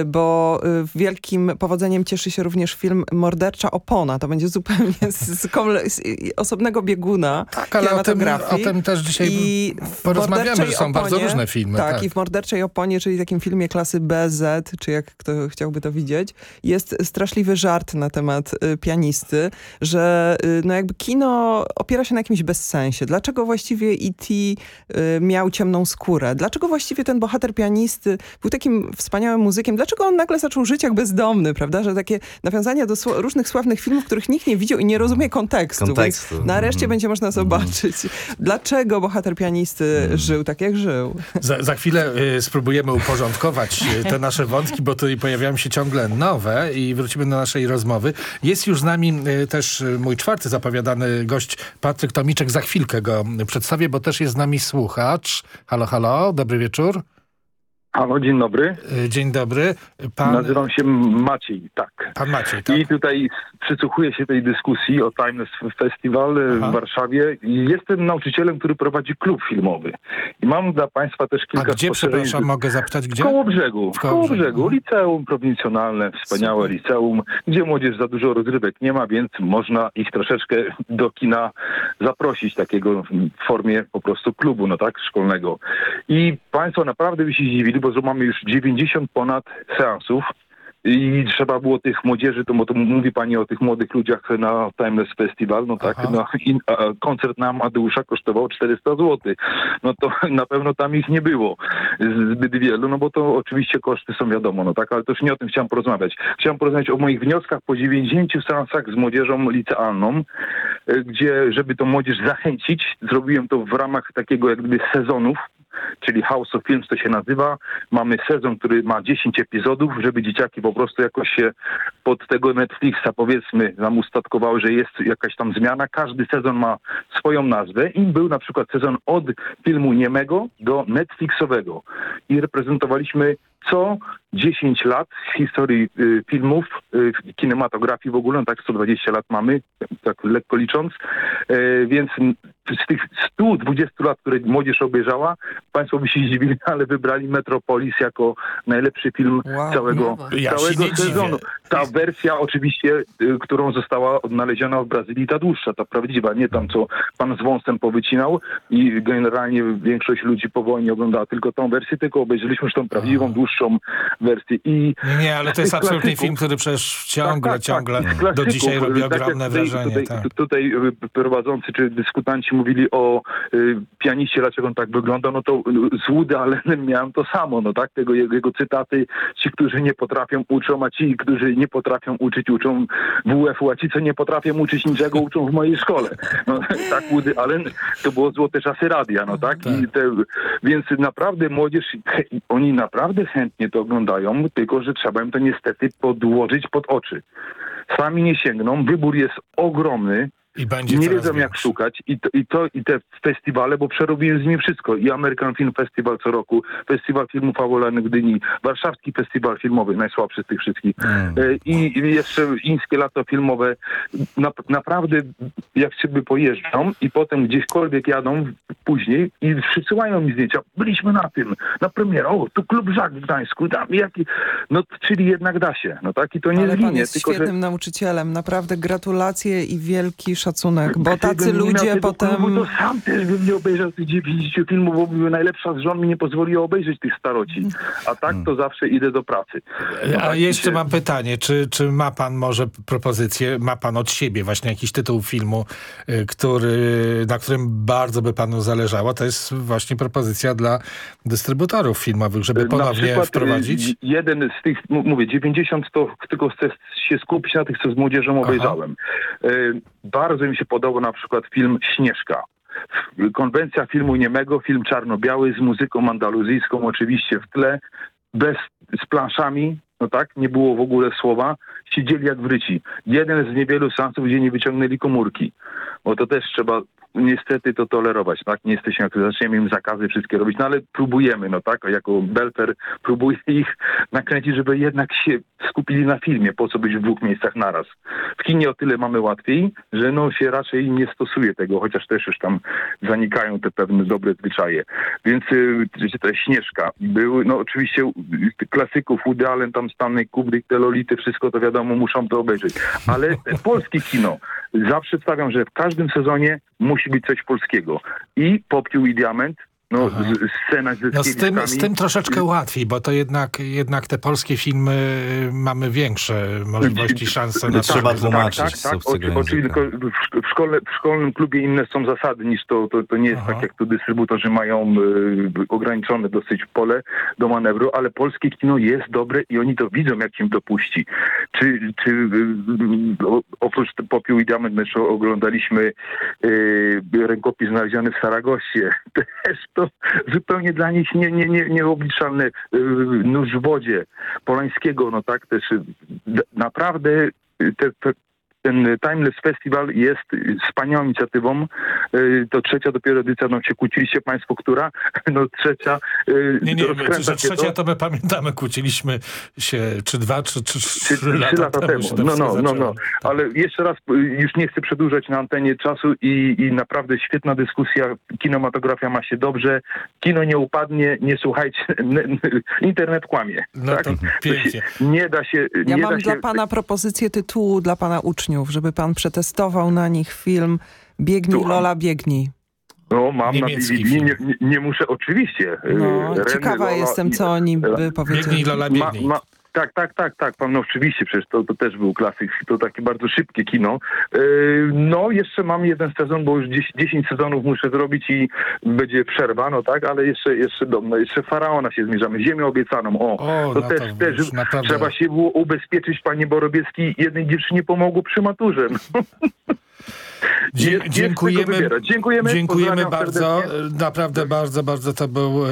y, bo y, wielkim powodzeniem cieszy się również film Mordercza Opona. To będzie zupełnie z, z, z osobnego bieguna Tak, ale o tym, o tym też dzisiaj I porozmawiamy, że są oponie, bardzo różne filmy. Tak, tak, i w Morderczej Oponie, czyli takim filmie klasy BZ, czy jak kto chciałby to widzieć, jest straszliwy żart na temat y, pianisty, że y, no jakby kino opiera się na jakimś bezsensie. Dlaczego właściwie E.T. Y, miał ciemną skórę? Dlaczego właściwie ten bohater pianisty był takim wspaniałym muzykiem? Dlaczego on nagle zaczął żyć jak bezdomny, prawda? Że takie nawiązania do różnych sławnych filmów, których nikt nie widział i nie rozumie kontekstu. kontekstu. Więc nareszcie mm. będzie można zobaczyć, dlaczego bohater pianisty mm. żył tak, jak żył. Za, za chwilę y, spróbujemy uporządkować e, te nasze wątki, bo tutaj pojawiają się ciągle nowe i wrócimy do naszej rozmowy. Jest już z nami e, też e, mój czwarty zapowiadany gość, Patryk Tomiczek. Za chwilkę go przedstawię, bo też jest z nami słuchacz. Halo, halo, dobry wieczór. Halo, dzień dobry. Dzień dobry. Pan... Nazywam się Maciej, tak. Pan Maciej, tak. I tutaj przysłuchuję się tej dyskusji o Timeless Festival Aha. w Warszawie. Jestem nauczycielem, który prowadzi klub filmowy. I mam dla Państwa też kilka A gdzie, przepraszam, mogę zapytać, gdzie? W Kołobrzegu. W Kołobrzegu. Liceum prowincjonalne, wspaniałe Super. liceum, gdzie młodzież za dużo rozrywek nie ma, więc można ich troszeczkę do kina zaprosić, takiego w formie po prostu klubu, no tak, szkolnego. I Państwo naprawdę by się zdziwili, bo mamy już 90 ponad seansów i trzeba było tych młodzieży, to, bo to mówi pani o tych młodych ludziach na Timeless Festival, no tak, no, in, a, koncert na Amadeusza kosztował 400 zł. No to na pewno tam ich nie było zbyt wielu, no bo to oczywiście koszty są wiadomo, no tak, ale to już nie o tym chciałem porozmawiać. Chciałem porozmawiać o moich wnioskach po 90 seansach z młodzieżą licealną, e, gdzie, żeby to młodzież zachęcić, zrobiłem to w ramach takiego jakby sezonów, czyli House of Films to się nazywa. Mamy sezon, który ma 10 epizodów, żeby dzieciaki po prostu jakoś się pod tego Netflixa powiedzmy nam ustatkowały, że jest jakaś tam zmiana. Każdy sezon ma swoją nazwę i był na przykład sezon od filmu niemego do Netflixowego i reprezentowaliśmy co 10 lat w historii y, filmów, y, kinematografii w ogóle, no tak 120 lat mamy, tak lekko licząc, y, więc z tych 120 lat, które młodzież obejrzała, państwo by się zdziwili, ale wybrali Metropolis jako najlepszy film wow, całego, ja całego sezonu. Ta wersja oczywiście, y, którą została odnaleziona w Brazylii, ta dłuższa, ta prawdziwa, nie tam, co pan z wąsem powycinał i generalnie większość ludzi po wojnie oglądała tylko tą wersję, tylko obejrzeliśmy już tą prawdziwą, dłuższą wersję. I nie, ale to jest absolutnie film, który przecież ciągle, tak, tak, ciągle tak, do dzisiaj robi ogromne tak, wrażenie. Tutaj, tak. tutaj, tutaj prowadzący czy dyskutanci mówili o y, pianiście, dlaczego on tak wygląda, no to y, z Woody Allenem miałem to samo, no tak? Tego jego, jego cytaty, ci, którzy nie potrafią uczą, a ci, którzy nie potrafią uczyć, uczą WF-u, a ci, co nie potrafią uczyć niczego, uczą w mojej szkole. No, tak Woody Allen, to było złote czasy radia, no tak? I te, więc naprawdę młodzież, oni naprawdę chętnie to oglądają, tylko że trzeba im to niestety podłożyć pod oczy. Sami nie sięgną, wybór jest ogromny, I będzie nie wiedzą jak szukać i to, i to i te festiwale, bo przerobiłem z nimi wszystko. I American Film Festival co roku, Festiwal Filmów Fabularnych w Gdyni, Warszawski Festiwal Filmowy, najsłabszy z tych wszystkich. E, I, I jeszcze Ińskie Lato Filmowe. Na, naprawdę jak sobie pojeżdżą i potem gdzieśkolwiek jadą później i przysyłają mi zdjęcia. Byliśmy na tym, na premierę. O, tu klub Żak w Gdańsku. Tam, jaki... No, czyli jednak da się. No tak? I to nie Ale pan zginie. jest tylko, że... świetnym nauczycielem. Naprawdę gratulacje i wielki szacunek, bo tacy ludzie potem... Klubu, to sam też bym nie obejrzał tych 90 filmów, bo były najlepsza z żon mi nie pozwoliła obejrzeć tych staroci. A tak to zawsze idę do pracy. No A tak, jeszcze się- mam pytanie, czy, czy ma pan może propozycję, ma pan od siebie właśnie jakiś tytuł filmu, y, który, na którym bardzo by panu zależało? To jest właśnie propozycja dla dystrybutorów filmowych, żeby ponownie przykład, wprowadzić? y, Jeden z tych, mówię, 90 to tylko chcę się skupić na tych, co z młodzieżą obejrzałem. Y, Bardzo mi się podobał na przykład film Śnieżka. Konwencja filmu niemego, film czarno-biały z muzyką andaluzyjską oczywiście w tle, bez, z planszami, no tak, nie było w ogóle słowa, siedzieli jak wryci. Jeden z niewielu seansów, gdzie nie wyciągnęli komórki, bo to też trzeba niestety to tolerować, tak? Nie jesteśmy, jak zaczniemy im zakazy wszystkie robić, no ale próbujemy, no tak? Jako Belfer próbuje ich nakręcić, żeby jednak się skupili na filmie, po co być w dwóch miejscach naraz. W kinie o tyle mamy łatwiej, że no się raczej nie stosuje tego, chociaż też już tam zanikają te pewne dobre zwyczaje. Więc y, że ta Śnieżka, były, no oczywiście klasyków, Woody Allen, tam Stanley Kubrick, te Lolity, wszystko to wiadomo, muszą to obejrzeć. Ale polskie kino, zawsze stawiam, że w każdym sezonie musi być coś polskiego. I Popiół i Diament, no z, scena z No z tym, z tym troszeczkę łatwiej, bo to jednak, jednak te polskie filmy y, mamy większe możliwości, szanse na to. tak, tak, tak, oczy- Oczywiście tylko w, szk- w, szkole, w szkolnym klubie inne są zasady niż to, to, to nie jest tak jak tu dystrybutorzy mają y, ograniczone dosyć pole do manewru, ale polskie kino jest dobre i oni to widzą jak im to puści. Czy, czy y, y, o- oprócz Popiół i Diament my oglądaliśmy y, rękopis znaleziony w Saragosie. Też to zupełnie dla nich nie, nie, nie, nieobliczalne. Y, Nóż w wodzie Polańskiego, no tak też y, naprawdę y, te, te, ten Timeless Festival jest wspaniałą inicjatywą. Y, To trzecia dopiero edycja, no się kłóciliście państwo, która? No trzecia. y, Nie, nie, że trzecia to my pamiętamy, kłóciliśmy się czy dwa, czy, czy trzy, Trzy, lata, trzy lata temu. się to No, no, no, no. Ale jeszcze raz, y, już nie chcę przedłużać na antenie czasu i, i naprawdę świetna dyskusja. Kinematografia ma się dobrze. Kino nie upadnie, nie słuchajcie. Internet kłamie. No tak? to pięknie. się, nie da się... Ja nie mam da dla się, pana propozycję tytułu dla pana uczniów, żeby pan przetestował na nich film Biegnij Słucham. Lola, biegnij. No, mam Niemiecki na DVD. Nie, nie, nie muszę, oczywiście. y, No, Renny, ciekawa Lola jestem, co oni by powiedzieli. Ma, ma, tak, tak, tak, tak, pan, no oczywiście, przecież to, to też był klasyk, to takie bardzo szybkie kino. Yy, no, jeszcze mam jeden sezon, bo już 10, 10 sezonów muszę zrobić i będzie przerwa, no tak, ale jeszcze, jeszcze, do, no, jeszcze Faraona się zmierzamy, Ziemię obiecaną, o, O, to no też, to też naprawdę- trzeba się było ubezpieczyć, panie Borobiecki, jednej dziewczynie pomogło przy maturze. No. Dzie- dziękujemy. Dziękujemy, dziękujemy bardzo. serdecznie. Naprawdę bardzo, bardzo to był e,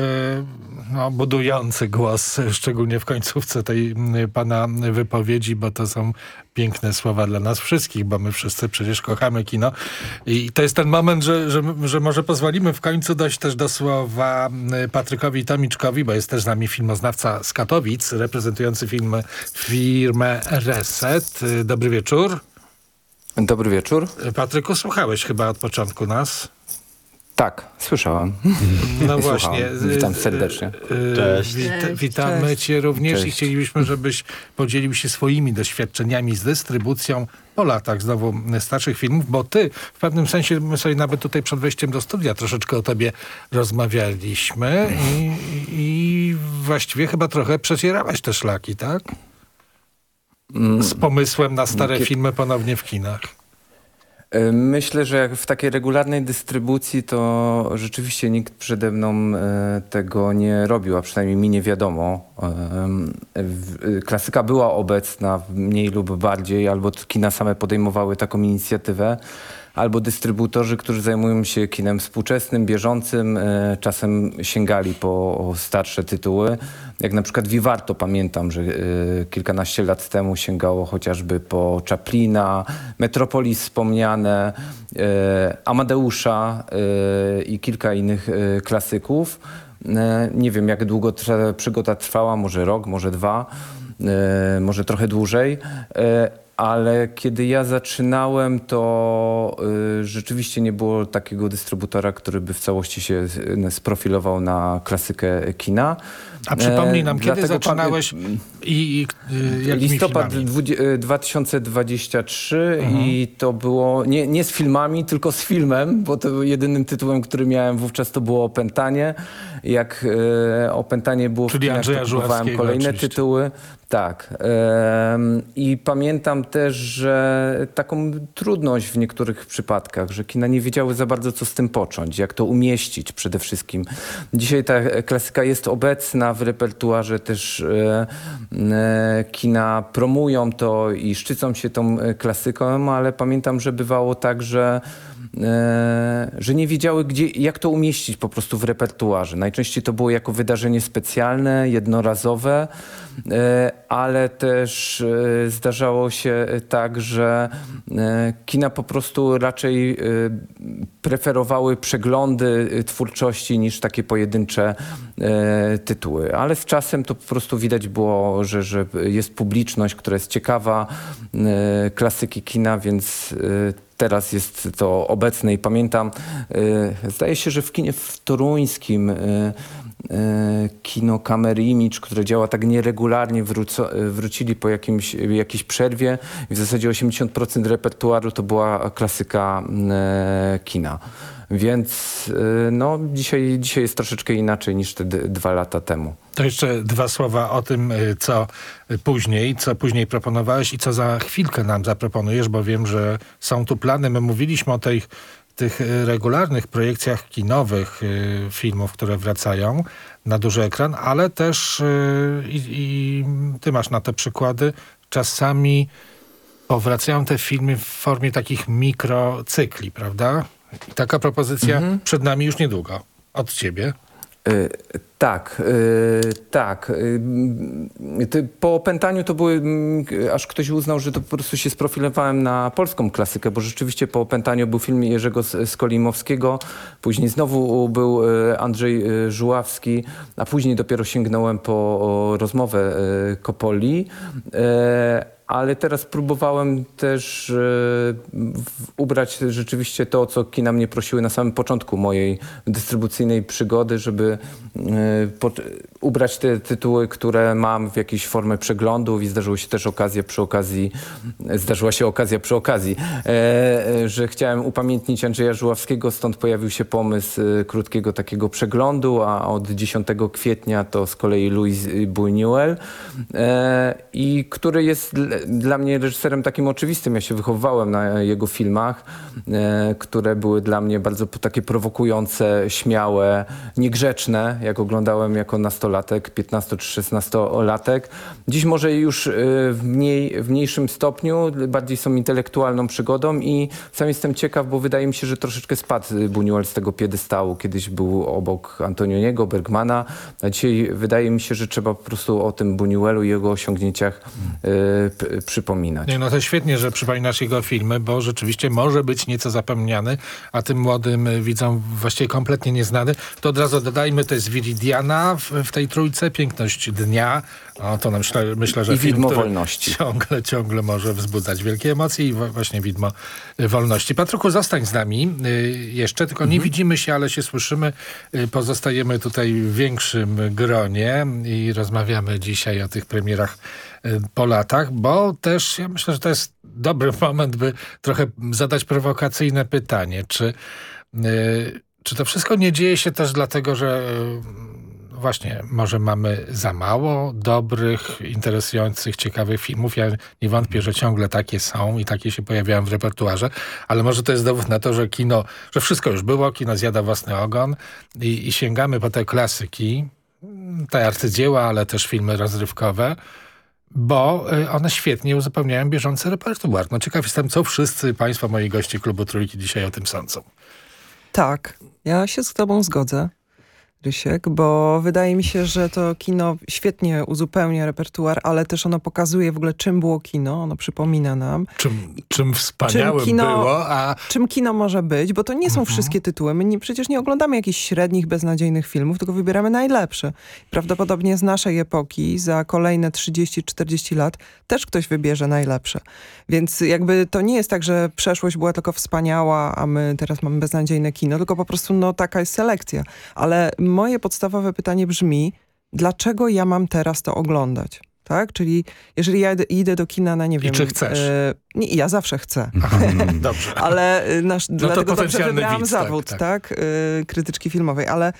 no, budujący głos, szczególnie w końcówce tej m, pana wypowiedzi, bo to są piękne słowa dla nas wszystkich, bo my wszyscy przecież kochamy kino. I to jest ten moment, że, że, że może pozwolimy w końcu dojść też do słowa m, Patrykowi Tomiczkowi, bo jest też z nami filmoznawca z Katowic, reprezentujący film, firmę Reset. E, Dobry wieczór. Dobry wieczór. Patryku, słuchałeś chyba od początku nas. Tak, słyszałem. No właśnie. Witam serdecznie. Y, Cześć. Wita Cześć. witamy Cześć. cię również i Cześć. chcielibyśmy, żebyś podzielił się swoimi doświadczeniami z dystrybucją po latach znowu starszych filmów, bo ty w pewnym sensie, my sobie nawet tutaj przed wejściem do studia troszeczkę o tobie rozmawialiśmy i, i właściwie chyba trochę przecierałeś te szlaki, tak? Z pomysłem na stare filmy ponownie w kinach. E, myślę, że jak w takiej regularnej dystrybucji to rzeczywiście nikt przede mną e, tego nie robił, a przynajmniej mi nie wiadomo. E, klasyka była obecna mniej lub bardziej, albo kina same podejmowały taką inicjatywę albo dystrybutorzy, którzy zajmują się kinem współczesnym, bieżącym, e, czasem sięgali po starsze tytuły. Jak na przykład Vivarto pamiętam, że e, kilkanaście lat temu sięgało chociażby po Chaplina, Metropolis wspomniane, e, Amadeusza i kilka innych klasyków. Nie wiem, jak długo przygoda trwała, może rok, może dwa, może trochę dłużej ale kiedy ja zaczynałem, to y, rzeczywiście nie było takiego dystrybutora, który by w całości się y, sprofilował na klasykę kina. A przypomnij nam, e, kiedy zaczynałeś i, i y, Listopad filmami? 2023 mhm. i to było nie, nie z filmami, tylko z filmem, bo to jedynym tytułem, który miałem wówczas to było Opętanie. Jak e, Opętanie było Czyli w kinach, Andrzeja to kolejne oczywiście. tytuły. Tak. E, I pamiętam też, że taką trudność w niektórych przypadkach, że kina nie wiedziały za bardzo, co z tym począć, jak to umieścić przede wszystkim. Dzisiaj ta klasyka jest obecna w repertuarze też e, e, kina promują to i szczycą się tą klasyką, ale pamiętam, że bywało tak, że E, że nie wiedziały, gdzie, jak to umieścić po prostu w repertuarze. Najczęściej to było jako wydarzenie specjalne, jednorazowe, e, ale też e, zdarzało się tak, że kina po prostu raczej preferowały przeglądy twórczości niż takie pojedyncze tytuły. Ale z czasem to po prostu widać było, że, że jest publiczność, która jest ciekawa klasyki kina, więc teraz jest to obecne i pamiętam, y, zdaje się, że w kinie w toruńskim y, kino Kamery Image, które działa tak nieregularnie, wrócili po jakimś, jakiejś przerwie i w zasadzie 80% repertuaru to była klasyka kina. Więc no, dzisiaj, dzisiaj jest troszeczkę inaczej niż te dwa lata temu. To jeszcze dwa słowa o tym, co później, co później proponowałeś i co za chwilkę nam zaproponujesz, bo wiem, że są tu plany. My mówiliśmy o tej, tych regularnych projekcjach kinowych y, filmów, które wracają na duży ekran, ale też i, i ty masz na te przykłady, czasami powracają te filmy w formie takich mikrocykli, prawda? I taka propozycja mhm. przed nami już niedługo. Od ciebie. Y tak, y tak. Y po opętaniu to były, aż ktoś uznał, że to po prostu się sprofilowałem na polską klasykę, bo rzeczywiście po opętaniu był film Jerzego Skolimowskiego, później znowu był Andrzej Żuławski, a później dopiero sięgnąłem po rozmowę Kopoli ale teraz próbowałem też e, ubrać rzeczywiście to, co kina mnie prosiły na samym początku mojej dystrybucyjnej przygody, żeby e, ubrać te tytuły, które mam w jakiejś formie przeglądów i zdarzyła się też okazja przy okazji, zdarzyła się okazja przy okazji, e, że chciałem upamiętnić Andrzeja Żuławskiego, stąd pojawił się pomysł krótkiego takiego przeglądu, a od 10 kwietnia to z kolei Louis Buñuel i który jest dla mnie reżyserem takim oczywistym. Ja się wychowywałem na jego filmach, e, które były dla mnie bardzo takie prowokujące, śmiałe, niegrzeczne, jak oglądałem jako nastolatek, 15 czy 16-latek. Dziś może już e, w, mniej, w mniejszym stopniu, bardziej są intelektualną przygodą i sam jestem ciekaw, bo wydaje mi się, że troszeczkę spadł Buñuel z tego piedestału. Kiedyś był obok Antonioniego, Bergmana, a dzisiaj wydaje mi się, że trzeba po prostu o tym Buñuelu i jego osiągnięciach e, przypominać. Nie, no to świetnie, że przypominasz jego filmy, bo rzeczywiście może być nieco zapomniany, a tym młodym widzom właściwie kompletnie nieznany. To od razu dodajmy, to jest Viridiana w, w tej trójce, Piękność Dnia. O, to myślę, myślę że I film, Widmo Wolności. Ciągle, ciągle może wzbudzać wielkie emocje i właśnie Widmo Wolności. Patryku, zostań z nami y, jeszcze, tylko mhm. nie widzimy się, ale się słyszymy. Y, pozostajemy tutaj w większym gronie i rozmawiamy dzisiaj o tych premierach Y, po latach, bo też ja myślę, że to jest dobry moment, by trochę zadać prowokacyjne pytanie. Czy, y, czy to wszystko nie dzieje się też dlatego, że y, właśnie, może mamy za mało dobrych, interesujących, ciekawych filmów. Ja nie wątpię, że ciągle takie są i takie się pojawiają w repertuarze, ale może to jest dowód na to, że kino, że wszystko już było, kino zjada własny ogon i, i sięgamy po te klasyki, te arcydzieła, ale też filmy rozrywkowe, bo y, one świetnie uzupełniają bieżący repertuar. No ciekaw jestem, co wszyscy Państwo, moi goście Klubu Trójki dzisiaj o tym sądzą. Tak, ja się z tobą zgodzę. Rysiek, bo wydaje mi się, że to kino świetnie uzupełnia repertuar, ale też ono pokazuje w ogóle czym było kino, ono przypomina nam. Czym, czym wspaniałym czym kino, było, a... Czym kino może być, bo to nie są mhm. wszystkie tytuły. My nie, przecież nie oglądamy jakichś średnich, beznadziejnych filmów, tylko wybieramy najlepsze. Prawdopodobnie z naszej epoki za kolejne 30-40 lat też ktoś wybierze najlepsze. Więc jakby to nie jest tak, że przeszłość była tylko wspaniała, a my teraz mamy beznadziejne kino, tylko po prostu no taka jest selekcja. Ale moje podstawowe pytanie brzmi, dlaczego ja mam teraz to oglądać? Tak? Czyli jeżeli ja idę do kina na, nie wiem... I czy chcesz? E, nie, ja zawsze chcę. dobrze. Ale e, nasz, no dlatego dobrze wybrałam widz, tak, zawód, tak, tak. tak? E, krytyczki filmowej. Ale e,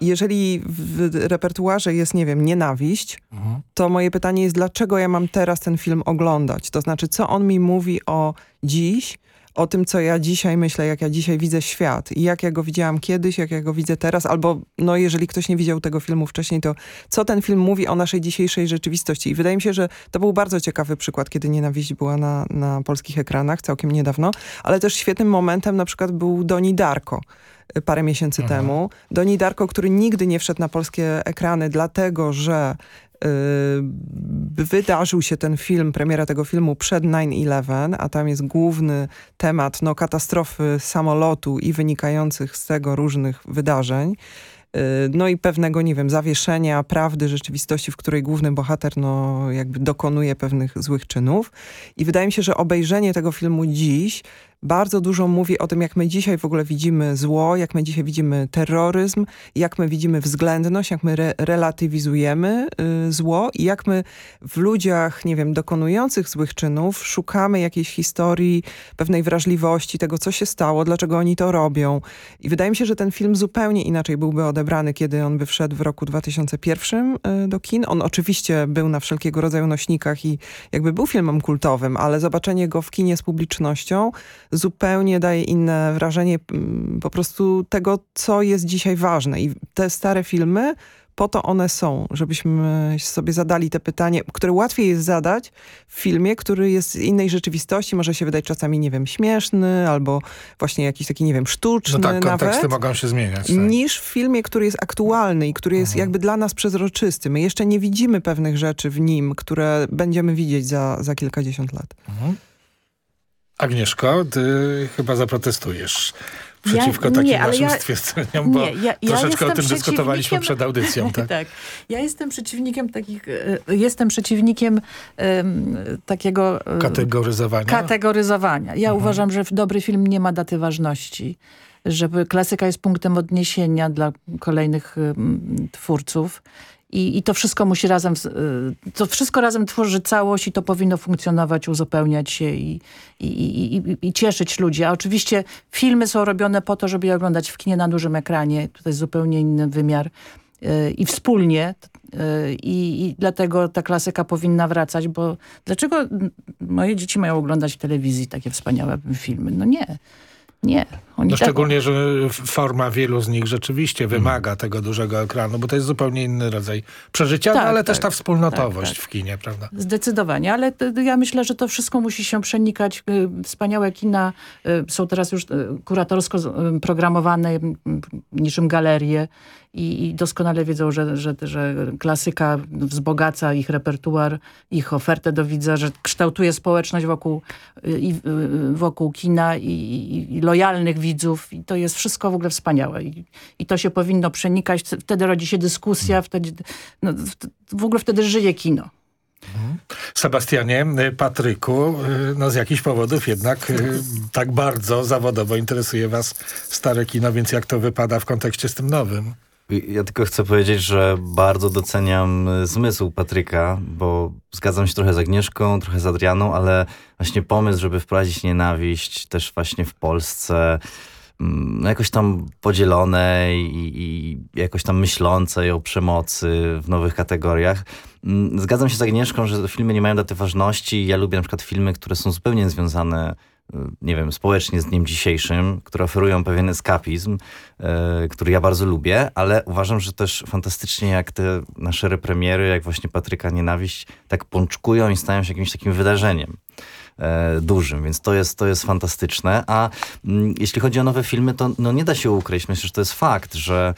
jeżeli w repertuarze jest, nie wiem, nienawiść, mhm. to moje pytanie jest, dlaczego ja mam teraz ten film oglądać? To znaczy, co on mi mówi o dziś, o tym, co ja dzisiaj myślę, jak ja dzisiaj widzę świat i jak ja go widziałam kiedyś, jak ja go widzę teraz, albo no jeżeli ktoś nie widział tego filmu wcześniej, to co ten film mówi o naszej dzisiejszej rzeczywistości. I wydaje mi się, że to był bardzo ciekawy przykład, kiedy nienawiść była na, na polskich ekranach całkiem niedawno, ale też świetnym momentem na przykład był Doni Darko y, parę miesięcy mhm. temu. Doni Darko, który nigdy nie wszedł na polskie ekrany, dlatego że wydarzył się ten film, premiera tego filmu przed 9-11, a tam jest główny temat no, katastrofy samolotu i wynikających z tego różnych wydarzeń. Yy, no i pewnego, nie wiem, zawieszenia prawdy rzeczywistości, w której główny bohater no, jakby dokonuje pewnych złych czynów. I wydaje mi się, że obejrzenie tego filmu dziś bardzo dużo mówi o tym, jak my dzisiaj w ogóle widzimy zło, jak my dzisiaj widzimy terroryzm, jak my widzimy względność, jak my re relatywizujemy y, zło i jak my w ludziach, nie wiem, dokonujących złych czynów szukamy jakiejś historii, pewnej wrażliwości, tego, co się stało, dlaczego oni to robią. I wydaje mi się, że ten film zupełnie inaczej byłby odebrany, kiedy on by wszedł w roku 2001 y, do kin. On oczywiście był na wszelkiego rodzaju nośnikach i jakby był filmem kultowym, ale zobaczenie go w kinie z publicznością zupełnie daje inne wrażenie mm, po prostu tego, co jest dzisiaj ważne. I te stare filmy, po to one są, żebyśmy sobie zadali te pytanie, które łatwiej jest zadać w filmie, który jest z innej rzeczywistości, może się wydać czasami, nie wiem, śmieszny, albo właśnie jakiś taki, nie wiem, sztuczny No tak, konteksty nawet, mogą się zmieniać. Tak. Niż w filmie, który jest aktualny i który jest mhm. jakby dla nas przezroczysty. My jeszcze nie widzimy pewnych rzeczy w nim, które będziemy widzieć za, za kilkadziesiąt lat. Mhm. Agnieszko, ty chyba zaprotestujesz przeciwko ja, takim nie, naszym ja, stwierdzeniom, bo nie, ja, troszeczkę o tym dyskutowaliśmy przed audycją. Tak? tak. Ja jestem przeciwnikiem takich, e, jestem przeciwnikiem um, takiego... Kategoryzowania? Kategoryzowania. Ja mhm. uważam, że dobry film nie ma daty ważności że klasyka jest punktem odniesienia dla kolejnych um, twórców i, I to wszystko musi razem, y, to wszystko razem tworzy całość i to powinno funkcjonować, uzupełniać się i, i, i, i, cieszyć ludzi. A oczywiście filmy są robione po to, żeby je oglądać w kinie na dużym ekranie. Tutaj jest zupełnie inny wymiar. Y, I wspólnie. Y, I, I dlatego ta klasyka powinna wracać, bo dlaczego moje dzieci mają oglądać w telewizji takie wspaniałe filmy? No nie. Nie. Oni no tak... Szczególnie, że forma wielu z nich rzeczywiście wymaga tego dużego ekranu, bo to jest zupełnie inny rodzaj przeżycia, no tak, no, ale tak, też ta wspólnotowość tak, tak. w kinie, prawda? Zdecydowanie, ale ja myślę, że to wszystko musi się przenikać. Y, wspaniałe kina y, są teraz już y, kuratorsko programowane niczym galerie i, i doskonale wiedzą, że, że, że klasyka wzbogaca ich repertuar, ich ofertę do widza, że kształtuje społeczność wokół, i, wokół kina i, i, i lojalnych widzów i to jest wszystko w ogóle wspaniałe I, i to się powinno przenikać, wtedy rodzi się dyskusja, wtedy, no, w ogóle wtedy żyje kino. Sebastianie, Patryku, no z jakichś powodów jednak y, tak bardzo zawodowo interesuje was stare kino, więc jak to wypada w kontekście z tym nowym? Ja tylko chcę powiedzieć, że bardzo doceniam y, zmysł Patryka, bo zgadzam się trochę z Agnieszką, trochę z Adrianą, ale właśnie pomysł, żeby wprowadzić nienawiść też właśnie w Polsce, mm, no jakoś tam podzielone i, i jakoś tam myślące o przemocy w nowych kategoriach. Mm, zgadzam się z Agnieszką, że filmy nie mają daty ważności. Ja lubię na przykład filmy, które są zupełnie związane nie wiem, społecznie z dniem dzisiejszym, które oferują pewien eskapizm, e, który ja bardzo lubię, ale uważam, że też fantastycznie jak te nasze repremiery, jak właśnie Patryka Nienawiść, tak pączkują i stają się jakimś takim wydarzeniem e, dużym, więc to jest, to jest fantastyczne. A mm, jeśli chodzi o nowe filmy, to no, nie da się ukryć, myślę, że to jest fakt, że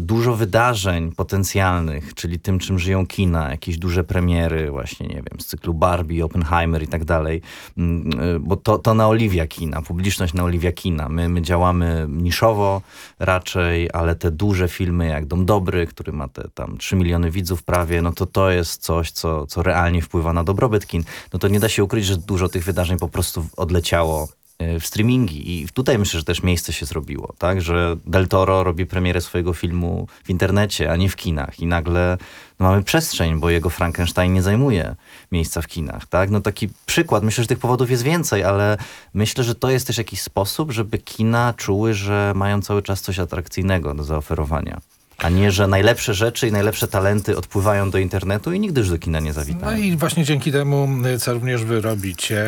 dużo wydarzeń potencjalnych, czyli tym, czym żyją kina, jakieś duże premiery, właśnie, nie wiem, z cyklu Barbie, Oppenheimer i tak dalej, mm, e, bo to, to naoliwia kina, publiczność naoliwia kina. My, my działamy niszowo raczej, ale te duże filmy jak Dom Dobry, który ma te tam 3 miliony widzów prawie, no to to jest coś, co, co realnie wpływa na dobrobyt kin. No to nie da się ukryć, że dużo tych wydarzeń po prostu odleciało E, w streamingi. I tutaj myślę, że też miejsce się zrobiło, tak? Że Del Toro robi premierę swojego filmu w internecie, a nie w kinach. I nagle no, mamy przestrzeń, bo jego Frankenstein nie zajmuje miejsca w kinach, tak? No taki przykład. Myślę, że tych powodów jest więcej, ale myślę, że to jest też jakiś sposób, żeby kina czuły, że mają cały czas coś atrakcyjnego do zaoferowania a nie, że najlepsze rzeczy i najlepsze talenty odpływają do internetu i nigdy już do kina nie zawitają. No i właśnie dzięki temu, co również wy robicie,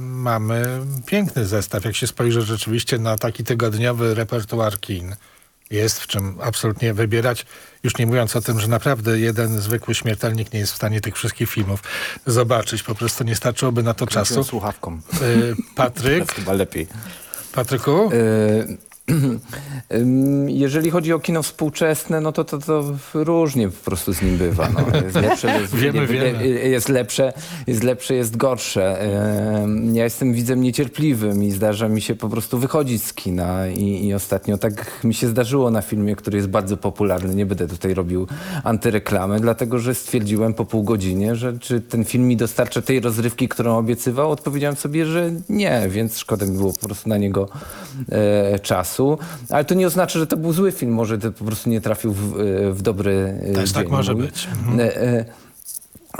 mamy piękny zestaw. Jak się spojrzy rzeczywiście na taki tygodniowy repertuar kin, jest w czym absolutnie wybierać. Już nie mówiąc o tym, że naprawdę jeden zwykły śmiertelnik nie jest w stanie tych wszystkich filmów zobaczyć. Po prostu nie starczyłoby na to czasu. słuchawką. Y Patryk? Chyba lepiej. Patryku? Y jeżeli chodzi o kino współczesne, no to, to, to różnie po prostu z nim bywa. No. Jest lepsze, jest, wiemy, wiemy. jest lepsze, jest lepsze, jest gorsze. Ja jestem widzem niecierpliwym i zdarza mi się po prostu wychodzić z kina i, i ostatnio tak mi się zdarzyło na filmie, który jest bardzo popularny. Nie będę tutaj robił antyreklamy, dlatego że stwierdziłem po pół godzinie, że czy ten film mi dostarcza tej rozrywki, którą obiecywał. Odpowiedziałem sobie, że nie, więc szkoda mi było po prostu na niego e, czasu czasu, ale to nie oznacza, że to był zły film, może to po prostu nie trafił w, w dobry Też dzień. tak może być. Mhm.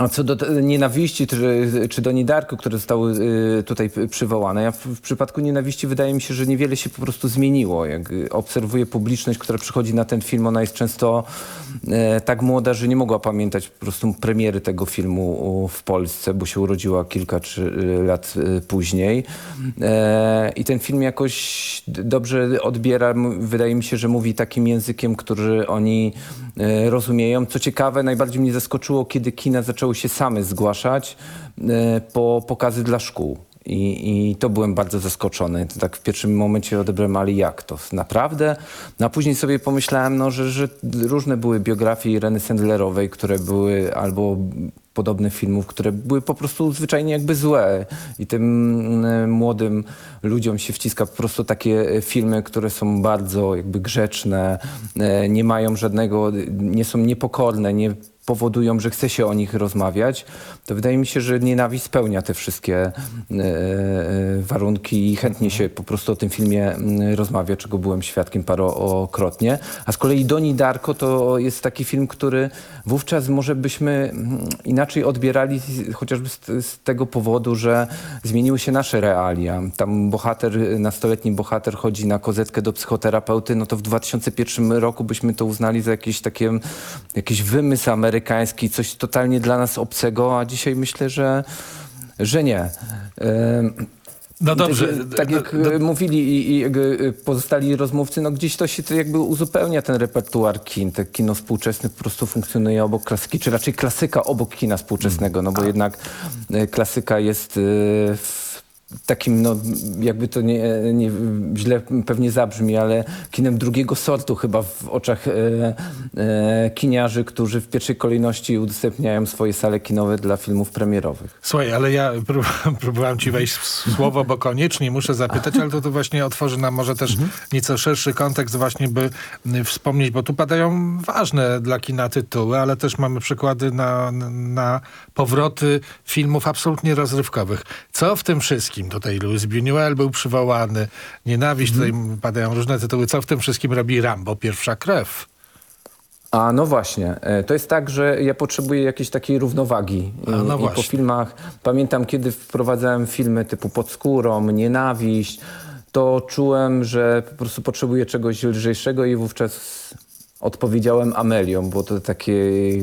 A co do nienawiści, czy, czy do Nidarku, które zostały y, tutaj przywołane, ja w, w, przypadku nienawiści wydaje mi się, że niewiele się po prostu zmieniło. Jak obserwuję publiczność, która przychodzi na ten film, ona jest często e, tak młoda, że nie mogła pamiętać po prostu premiery tego filmu w Polsce, bo się urodziła kilka czy, y, lat y, później. E, I ten film jakoś dobrze odbiera, wydaje mi się, że mówi takim językiem, który oni rozumieją. Co ciekawe, najbardziej mnie zaskoczyło, kiedy kina zaczęły zaczęły się same zgłaszać e, po pokazy dla szkół. I, I, to byłem bardzo zaskoczony. To tak w pierwszym momencie odebrałem, ale jak to? Naprawdę? No a później sobie pomyślałem, no, że, że różne były biografie Ireny Sendlerowej, które były albo podobnych filmów, które były po prostu zwyczajnie jakby złe. I tym mm, młodym ludziom się wciska po prostu takie filmy, które są bardzo jakby grzeczne, e, nie mają żadnego, nie są niepokorne, nie powodują, że chce się o nich rozmawiać, to wydaje mi się, że nienawiść spełnia te wszystkie e, e, warunki i chętnie się po prostu o tym filmie rozmawia, czego byłem świadkiem parokrotnie. A z kolei Doni Darko to jest taki film, który wówczas może byśmy inaczej odbierali chociażby z, tego powodu, że zmieniły się nasze realia. Tam bohater, nastoletni bohater chodzi na kozetkę do psychoterapeuty, no to w 2001 roku byśmy to uznali za jakieś takie, jakiś wymysł amerykański, amerykański, coś totalnie dla nas obcego, a dzisiaj myślę, że, że nie. No dobrze. Tak, tak jak do... mówili i, i, pozostali rozmówcy, no gdzieś to się to jakby uzupełnia ten repertuar kin. Te kino współczesne po prostu funkcjonuje obok klasyki, czy raczej klasyka obok kina współczesnego, no bo jednak e, klasyka jest e, w takim, no jakby to nie, nie, źle pewnie zabrzmi, ale kinem drugiego sortu chyba w oczach e, e, kiniarzy, którzy w pierwszej kolejności udostępniają swoje sale kinowe dla filmów premierowych. Słuchaj, ale ja prób próbowałem ci wejść w słowo, bo koniecznie muszę zapytać, ale to, to właśnie otworzy nam może też mhm. nieco szerszy kontekst właśnie, by wspomnieć, bo tu padają ważne dla kina tytuły, ale też mamy przykłady na, na powroty filmów absolutnie rozrywkowych. Co w tym wszystkim wszystkim. Tutaj Louis Buñuel był przywołany, Nienawiść, mm. tutaj padają różne tytuły. Co w tym wszystkim robi Rambo? Pierwsza krew. A no właśnie, e, to jest tak, że ja potrzebuję jakiejś takiej równowagi. I, no I po filmach, pamiętam kiedy wprowadzałem filmy typu Pod skórą, Nienawiść, to czułem, że po prostu potrzebuję czegoś lżejszego i wówczas odpowiedziałem Amelią, bo to takie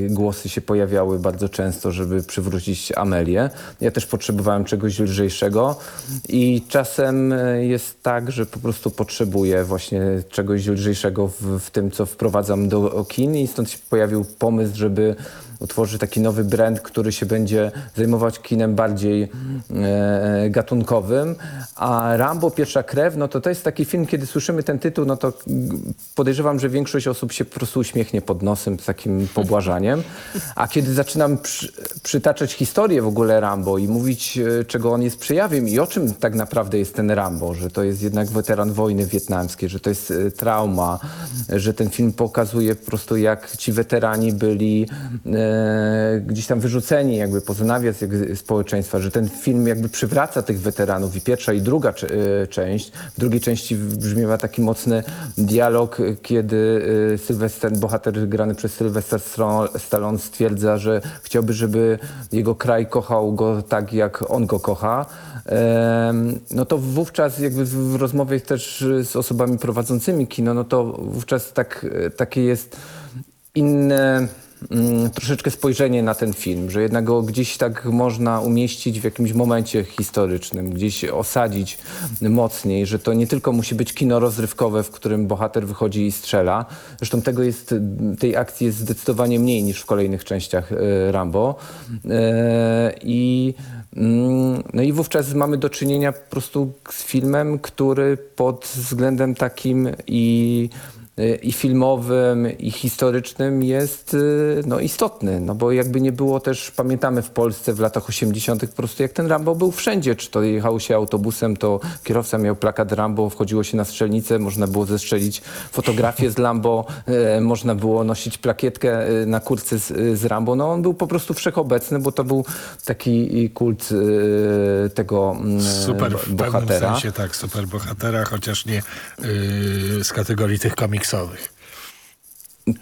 głosy się pojawiały bardzo często, żeby przywrócić Amelię. Ja też potrzebowałem czegoś lżejszego i czasem jest tak, że po prostu potrzebuję właśnie czegoś lżejszego w, w tym, co wprowadzam do kin i stąd się pojawił pomysł, żeby utworzy taki nowy brand, który się będzie zajmować kinem bardziej e, gatunkowym. A Rambo Pierwsza Krew, no to to jest taki film, kiedy słyszymy ten tytuł, no to podejrzewam, że większość osób się po prostu uśmiechnie pod nosem z takim pobłażaniem. A kiedy zaczynam przy, przytaczać historię w ogóle Rambo i mówić, e, czego on jest przejawiem i o czym tak naprawdę jest ten Rambo, że to jest jednak weteran wojny wietnamskiej, że to jest e, trauma, że ten film pokazuje po prostu jak ci weterani byli e, gdzieś tam wyrzuceni jakby poza nawias społeczeństwa, że ten film jakby przywraca tych weteranów i pierwsza i druga e, część. W drugiej części brzmiewa taki mocny dialog, kiedy e, Sylwester, bohater grany przez Sylwester Stallone stwierdza, że chciałby, żeby jego kraj kochał go tak, jak on go kocha. No to wówczas jakby w rozmowie też z osobami prowadzącymi kino, no to wówczas tak, takie jest inne troszeczkę spojrzenie na ten film, że jednak go gdzieś tak można umieścić w jakimś momencie historycznym, gdzieś osadzić mocniej, że to nie tylko musi być kino rozrywkowe, w którym bohater wychodzi i strzela. Zresztą tego jest, tej akcji jest zdecydowanie mniej niż w kolejnych częściach e, Rambo. E, I mm, no i wówczas mamy do czynienia po prostu z filmem, który pod względem takim i i filmowym, i historycznym jest y, no, istotny. No bo jakby nie było też, pamiętamy w Polsce w latach 80. po prostu jak ten Rambo był wszędzie. Czy to jechało się autobusem, to kierowca miał plakat Rambo, wchodziło się na strzelnicę, można było zestrzelić fotografię z Lambo, e, można było nosić plakietkę e, na kurce z, z Rambo. No on był po prostu wszechobecny, bo to był taki kult e, tego mm, super, bohatera. W pewnym sensie tak, super bohatera, chociaż nie z kategorii tych komiksów mixowych.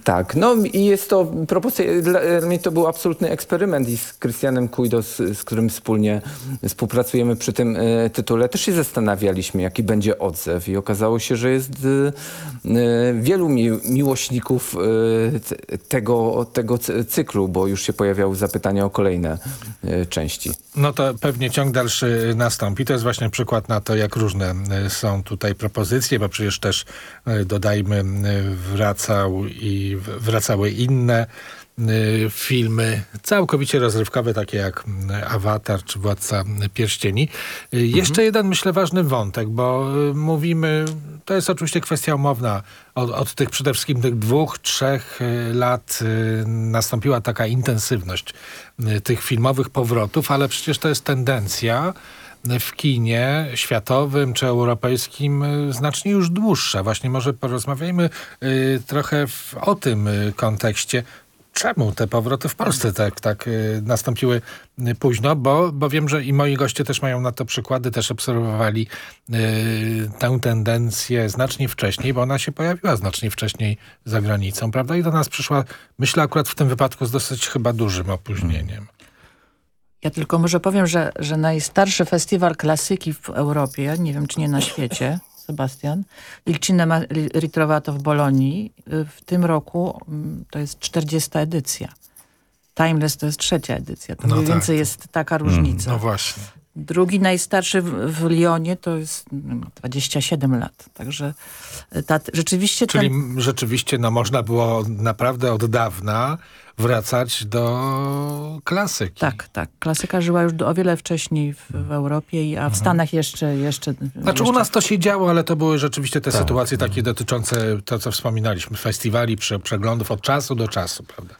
Tak, no i jest to propozycja, dla mnie to był absolutny eksperyment i z Krystianem Kujdo, z, z, którym wspólnie współpracujemy przy tym e, tytule, też się zastanawialiśmy, jaki będzie odzew i okazało się, że jest e, e wielu mi, miłośników tego, tego cyklu, bo już się pojawiały zapytania o kolejne części. No to pewnie ciąg dalszy nastąpi. To jest właśnie przykład na to, jak różne są tutaj propozycje, bo przecież też dodajmy wracał i wracały inne y, filmy całkowicie rozrywkowe, takie jak y, Awatar czy Władca Pierścieni. Y, mhm. Jeszcze jeden, myślę, ważny wątek, bo mówimy, to jest oczywiście kwestia umowna, od, od tych przede wszystkim tych dwóch, trzech lat nastąpiła taka intensywność tych filmowych powrotów, ale przecież to jest tendencja, w kinie światowym czy europejskim y, znacznie już dłuższa. Właśnie może porozmawiajmy y, trochę w, o tym y, kontekście. Czemu te powroty w Polsce tak, tak nastąpiły późno? Bo, bo wiem, że i moi goście też mają na to przykłady, też obserwowali tę tendencję znacznie wcześniej, bo ona się pojawiła znacznie wcześniej za granicą, prawda? I do nas przyszła, myślę akurat w tym wypadku z dosyć chyba dużym opóźnieniem. Ja tylko może powiem, że, że najstarszy festiwal klasyki w Europie, nie wiem czy nie na świecie, Sebastian, Il Cinema Ritrovato w Bolonii, y, w tym roku mm, to jest 40 edycja. Timeless to jest trzecia edycja. To no mniej tak. więcej jest taka różnica. no właśnie. Drugi najstarszy w, w Lyonie to jest 27 mm, lat. Także y, ta, rzeczywiście... Czyli ten... rzeczywiście no, można było naprawdę od dawna wracać do klasyki. Tak, tak. Klasyka żyła już o wiele wcześniej w, w Europie, a w mhm. Stanach jeszcze... jeszcze znaczy jeszcze... u nas to się działo, ale to były rzeczywiście te tak. sytuacje takie dotyczące to, co wspominaliśmy, festiwali, prze, przeglądów od czasu do czasu, prawda?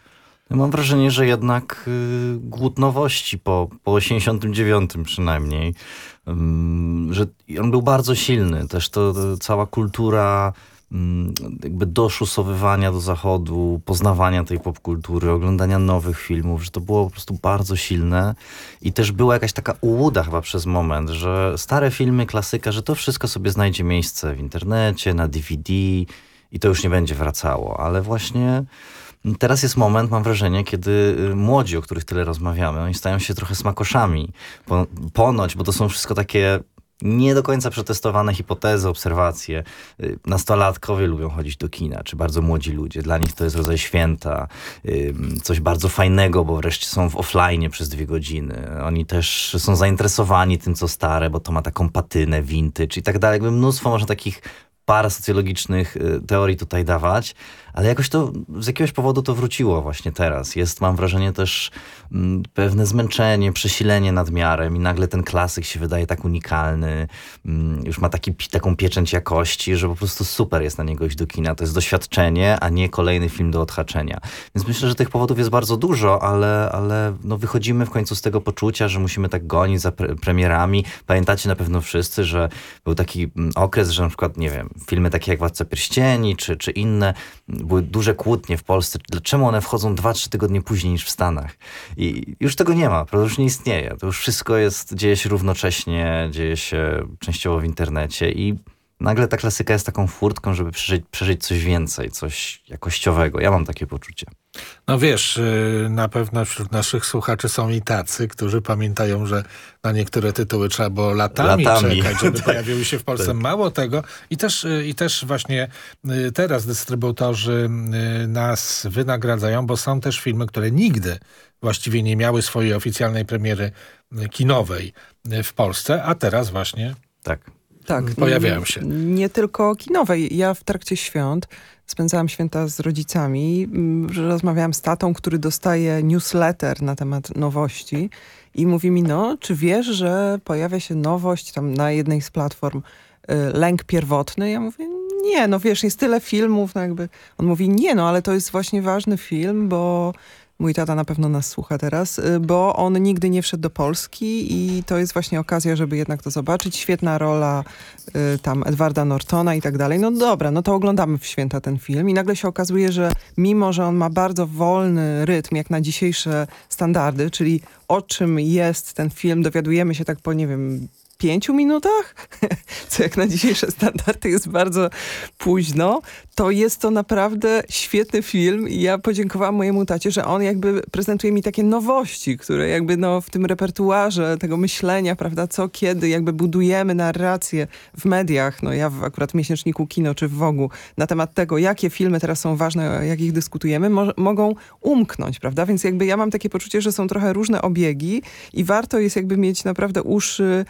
Mam wrażenie, że jednak y, głód nowości po, po 89 przynajmniej, y, że on był bardzo silny. Też to, to cała kultura jakby doszusowywania do zachodu, poznawania tej popkultury, oglądania nowych filmów, że to było po prostu bardzo silne i też była jakaś taka ułuda chyba przez moment, że stare filmy, klasyka, że to wszystko sobie znajdzie miejsce w internecie, na DVD i to już nie będzie wracało, ale właśnie teraz jest moment, mam wrażenie, kiedy y, młodzi, o których tyle rozmawiamy, oni stają się trochę smakoszami. Ponoć, bo to są wszystko takie nie do końca przetestowane hipotezy, obserwacje. Y, nastolatkowie lubią chodzić do kina, czy bardzo młodzi ludzie. Dla nich to jest rodzaj święta, coś bardzo fajnego, bo wreszcie są w offline przez dwie godziny. Oni też są zainteresowani tym, co stare, bo to ma taką patynę, vintage i tak dalej. Jakby mnóstwo można takich parę socjologicznych y, teorii tutaj dawać, ale jakoś to z jakiegoś powodu to wróciło właśnie teraz. Jest, mam wrażenie, też mm, pewne zmęczenie, przesilenie nadmiarem i nagle ten klasyk się wydaje tak unikalny, mm, już ma taki, taką pieczęć jakości, że po prostu super jest na niego iść do kina. To jest doświadczenie, a nie kolejny film do odhaczenia. Więc myślę, że tych powodów jest bardzo dużo, ale, ale no wychodzimy w końcu z tego poczucia, że musimy tak gonić za pre premierami. Pamiętacie na pewno wszyscy, że był taki mm, okres, że na przykład, nie wiem, filmy takie jak Władca Pierścieni, czy, czy inne, były duże kłótnie w Polsce. Dlaczego one wchodzą 2-3 tygodnie później niż w Stanach? I już tego nie ma, to już nie istnieje. To już wszystko jest, dzieje się równocześnie, dzieje się częściowo w internecie i nagle ta klasyka jest taką furtką, żeby przeżyć, przeżyć coś więcej, coś jakościowego. Ja mam takie poczucie. No wiesz, y, na pewno wśród naszych słuchaczy są i tacy, którzy pamiętają, że na niektóre tytuły trzeba było latami, latami. czekać, żeby tak. pojawiły się w Polsce. Tak. Mało tego i też, y, i też właśnie y, teraz dystrybutorzy nas wynagradzają, bo są też filmy, które nigdy właściwie nie miały swojej oficjalnej premiery kinowej w Polsce, a teraz właśnie tak. Tak. Pojawiają się. Nie tylko kinowej. Ja w trakcie świąt spędzałam święta z rodzicami. Mm, rozmawiałam z tatą, który dostaje newsletter na temat nowości i mówi mi, no, czy wiesz, że pojawia się nowość tam na jednej z platform y, Lęk Pierwotny? Ja mówię, nie, no wiesz, jest tyle filmów, no jakby. On mówi, nie, no ale to jest właśnie ważny film, bo Mój tata na pewno nas słucha teraz, y, bo on nigdy nie wszedł do Polski i to jest właśnie okazja, żeby jednak to zobaczyć. Świetna rola y, tam Edwarda Nortona i tak dalej. No dobra, no to oglądamy w święta ten film i nagle się okazuje, że mimo, że on ma bardzo wolny rytm, jak na dzisiejsze standardy, czyli o czym jest ten film, dowiadujemy się tak po, nie wiem, pięciu minutach, co jak na dzisiejsze standardy jest bardzo późno, to jest to naprawdę świetny film i ja podziękowałam mojemu tacie, że on jakby prezentuje mi takie nowości, które jakby no w tym repertuarze tego myślenia, prawda, co, kiedy, jakby budujemy narrację w mediach, no ja w akurat miesięczniku Kino czy w Wogu, na temat tego, jakie filmy teraz są ważne, jak ich dyskutujemy, mo mogą umknąć, prawda, więc jakby ja mam takie poczucie, że są trochę różne obiegi i warto jest jakby mieć naprawdę uszy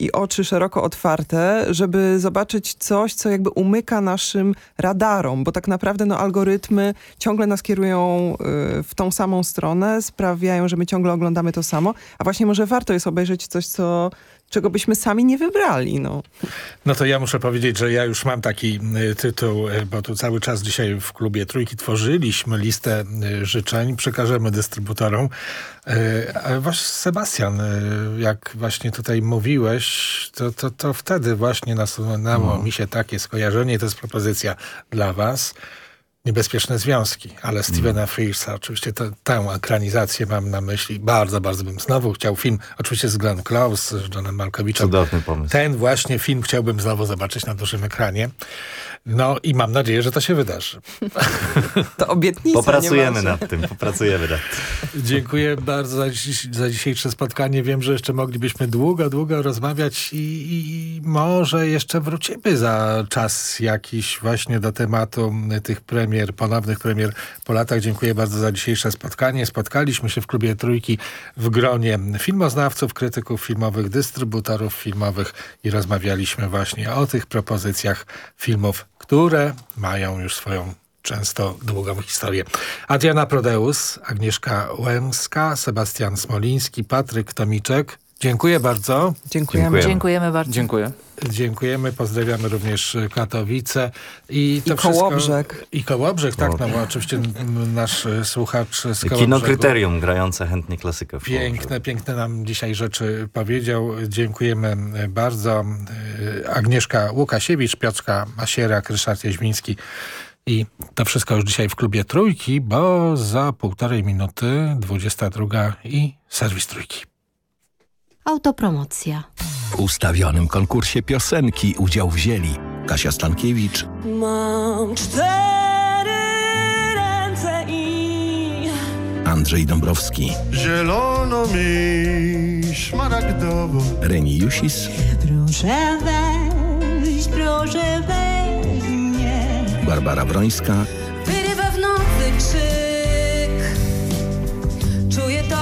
i oczy szeroko otwarte, żeby zobaczyć coś, co jakby umyka naszym radarom, bo tak naprawdę no, algorytmy ciągle nas kierują y, w tą samą stronę, sprawiają, że my ciągle oglądamy to samo, a właśnie może warto jest obejrzeć coś, co czego byśmy sami nie wybrali. No. no to ja muszę powiedzieć, że ja już mam taki y, tytuł, y, bo tu cały czas dzisiaj w klubie Trójki tworzyliśmy listę y, życzeń, przekażemy dystrybutorom. Ale właśnie Sebastian, jak właśnie tutaj mówiłeś, to, to, to wtedy właśnie nasunęło no. mi się takie skojarzenie, to jest propozycja dla was. Niebezpieczne Związki, ale Stevena mm. Frearsa, oczywiście to, tę ekranizację mam na myśli. Bardzo, bardzo bym znowu chciał film, oczywiście z Glenn Close, z Johnem Malkowiczem. Cudowny pomysł. Ten właśnie film chciałbym znowu zobaczyć na dużym ekranie. No i mam nadzieję, że to się wydarzy. To obietnica. Popracujemy nad tym, popracujemy nad tym. Dziękuję bardzo za, dziś, za dzisiejsze spotkanie. Wiem, że jeszcze moglibyśmy długo, długo rozmawiać i, i może jeszcze wrócimy za czas jakiś właśnie do tematu tych premier, ponownych premier po latach. Dziękuję bardzo za dzisiejsze spotkanie. Spotkaliśmy się w klubie Trójki w gronie filmoznawców, krytyków filmowych, dystrybutorów filmowych i rozmawialiśmy właśnie o tych propozycjach filmów które mają już swoją często długą historię. Adriana Prodeus, Agnieszka Łęska, Sebastian Smoliński, Patryk Tomiczek. Dziękuję bardzo. Dziękujemy. Dziękujemy, Dziękujemy bardzo. Dziękuję. Dziękujemy, pozdrawiamy również Katowice. I, to I Kołobrzeg. Wszystko, I Kołobrzeg, tak, no bo oczywiście nasz słuchacz z Kołobrzegu. Kino Kryterium, grające chętnie klasykę. Piękne, piękne nam dzisiaj rzeczy powiedział. Dziękujemy bardzo. Agnieszka Łukasiewicz, Piotrka Masierak, Ryszard Jaźmiński. I to wszystko już dzisiaj w klubie Trójki, bo za półtorej minuty 22 i serwis Trójki. Autopromocja. W ustawionym konkursie piosenki udział wzięli Kasia Stankiewicz. Mam cztery ręce i... Andrzej Dąbrowski. Zielono mi szmaragdowo. Reni Jusis. Proszę weź, proszę weź mnie. Barbara Brońska. Wyrywa w nocy krzyk. Czuję to.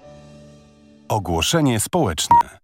Ogłoszenie społeczne.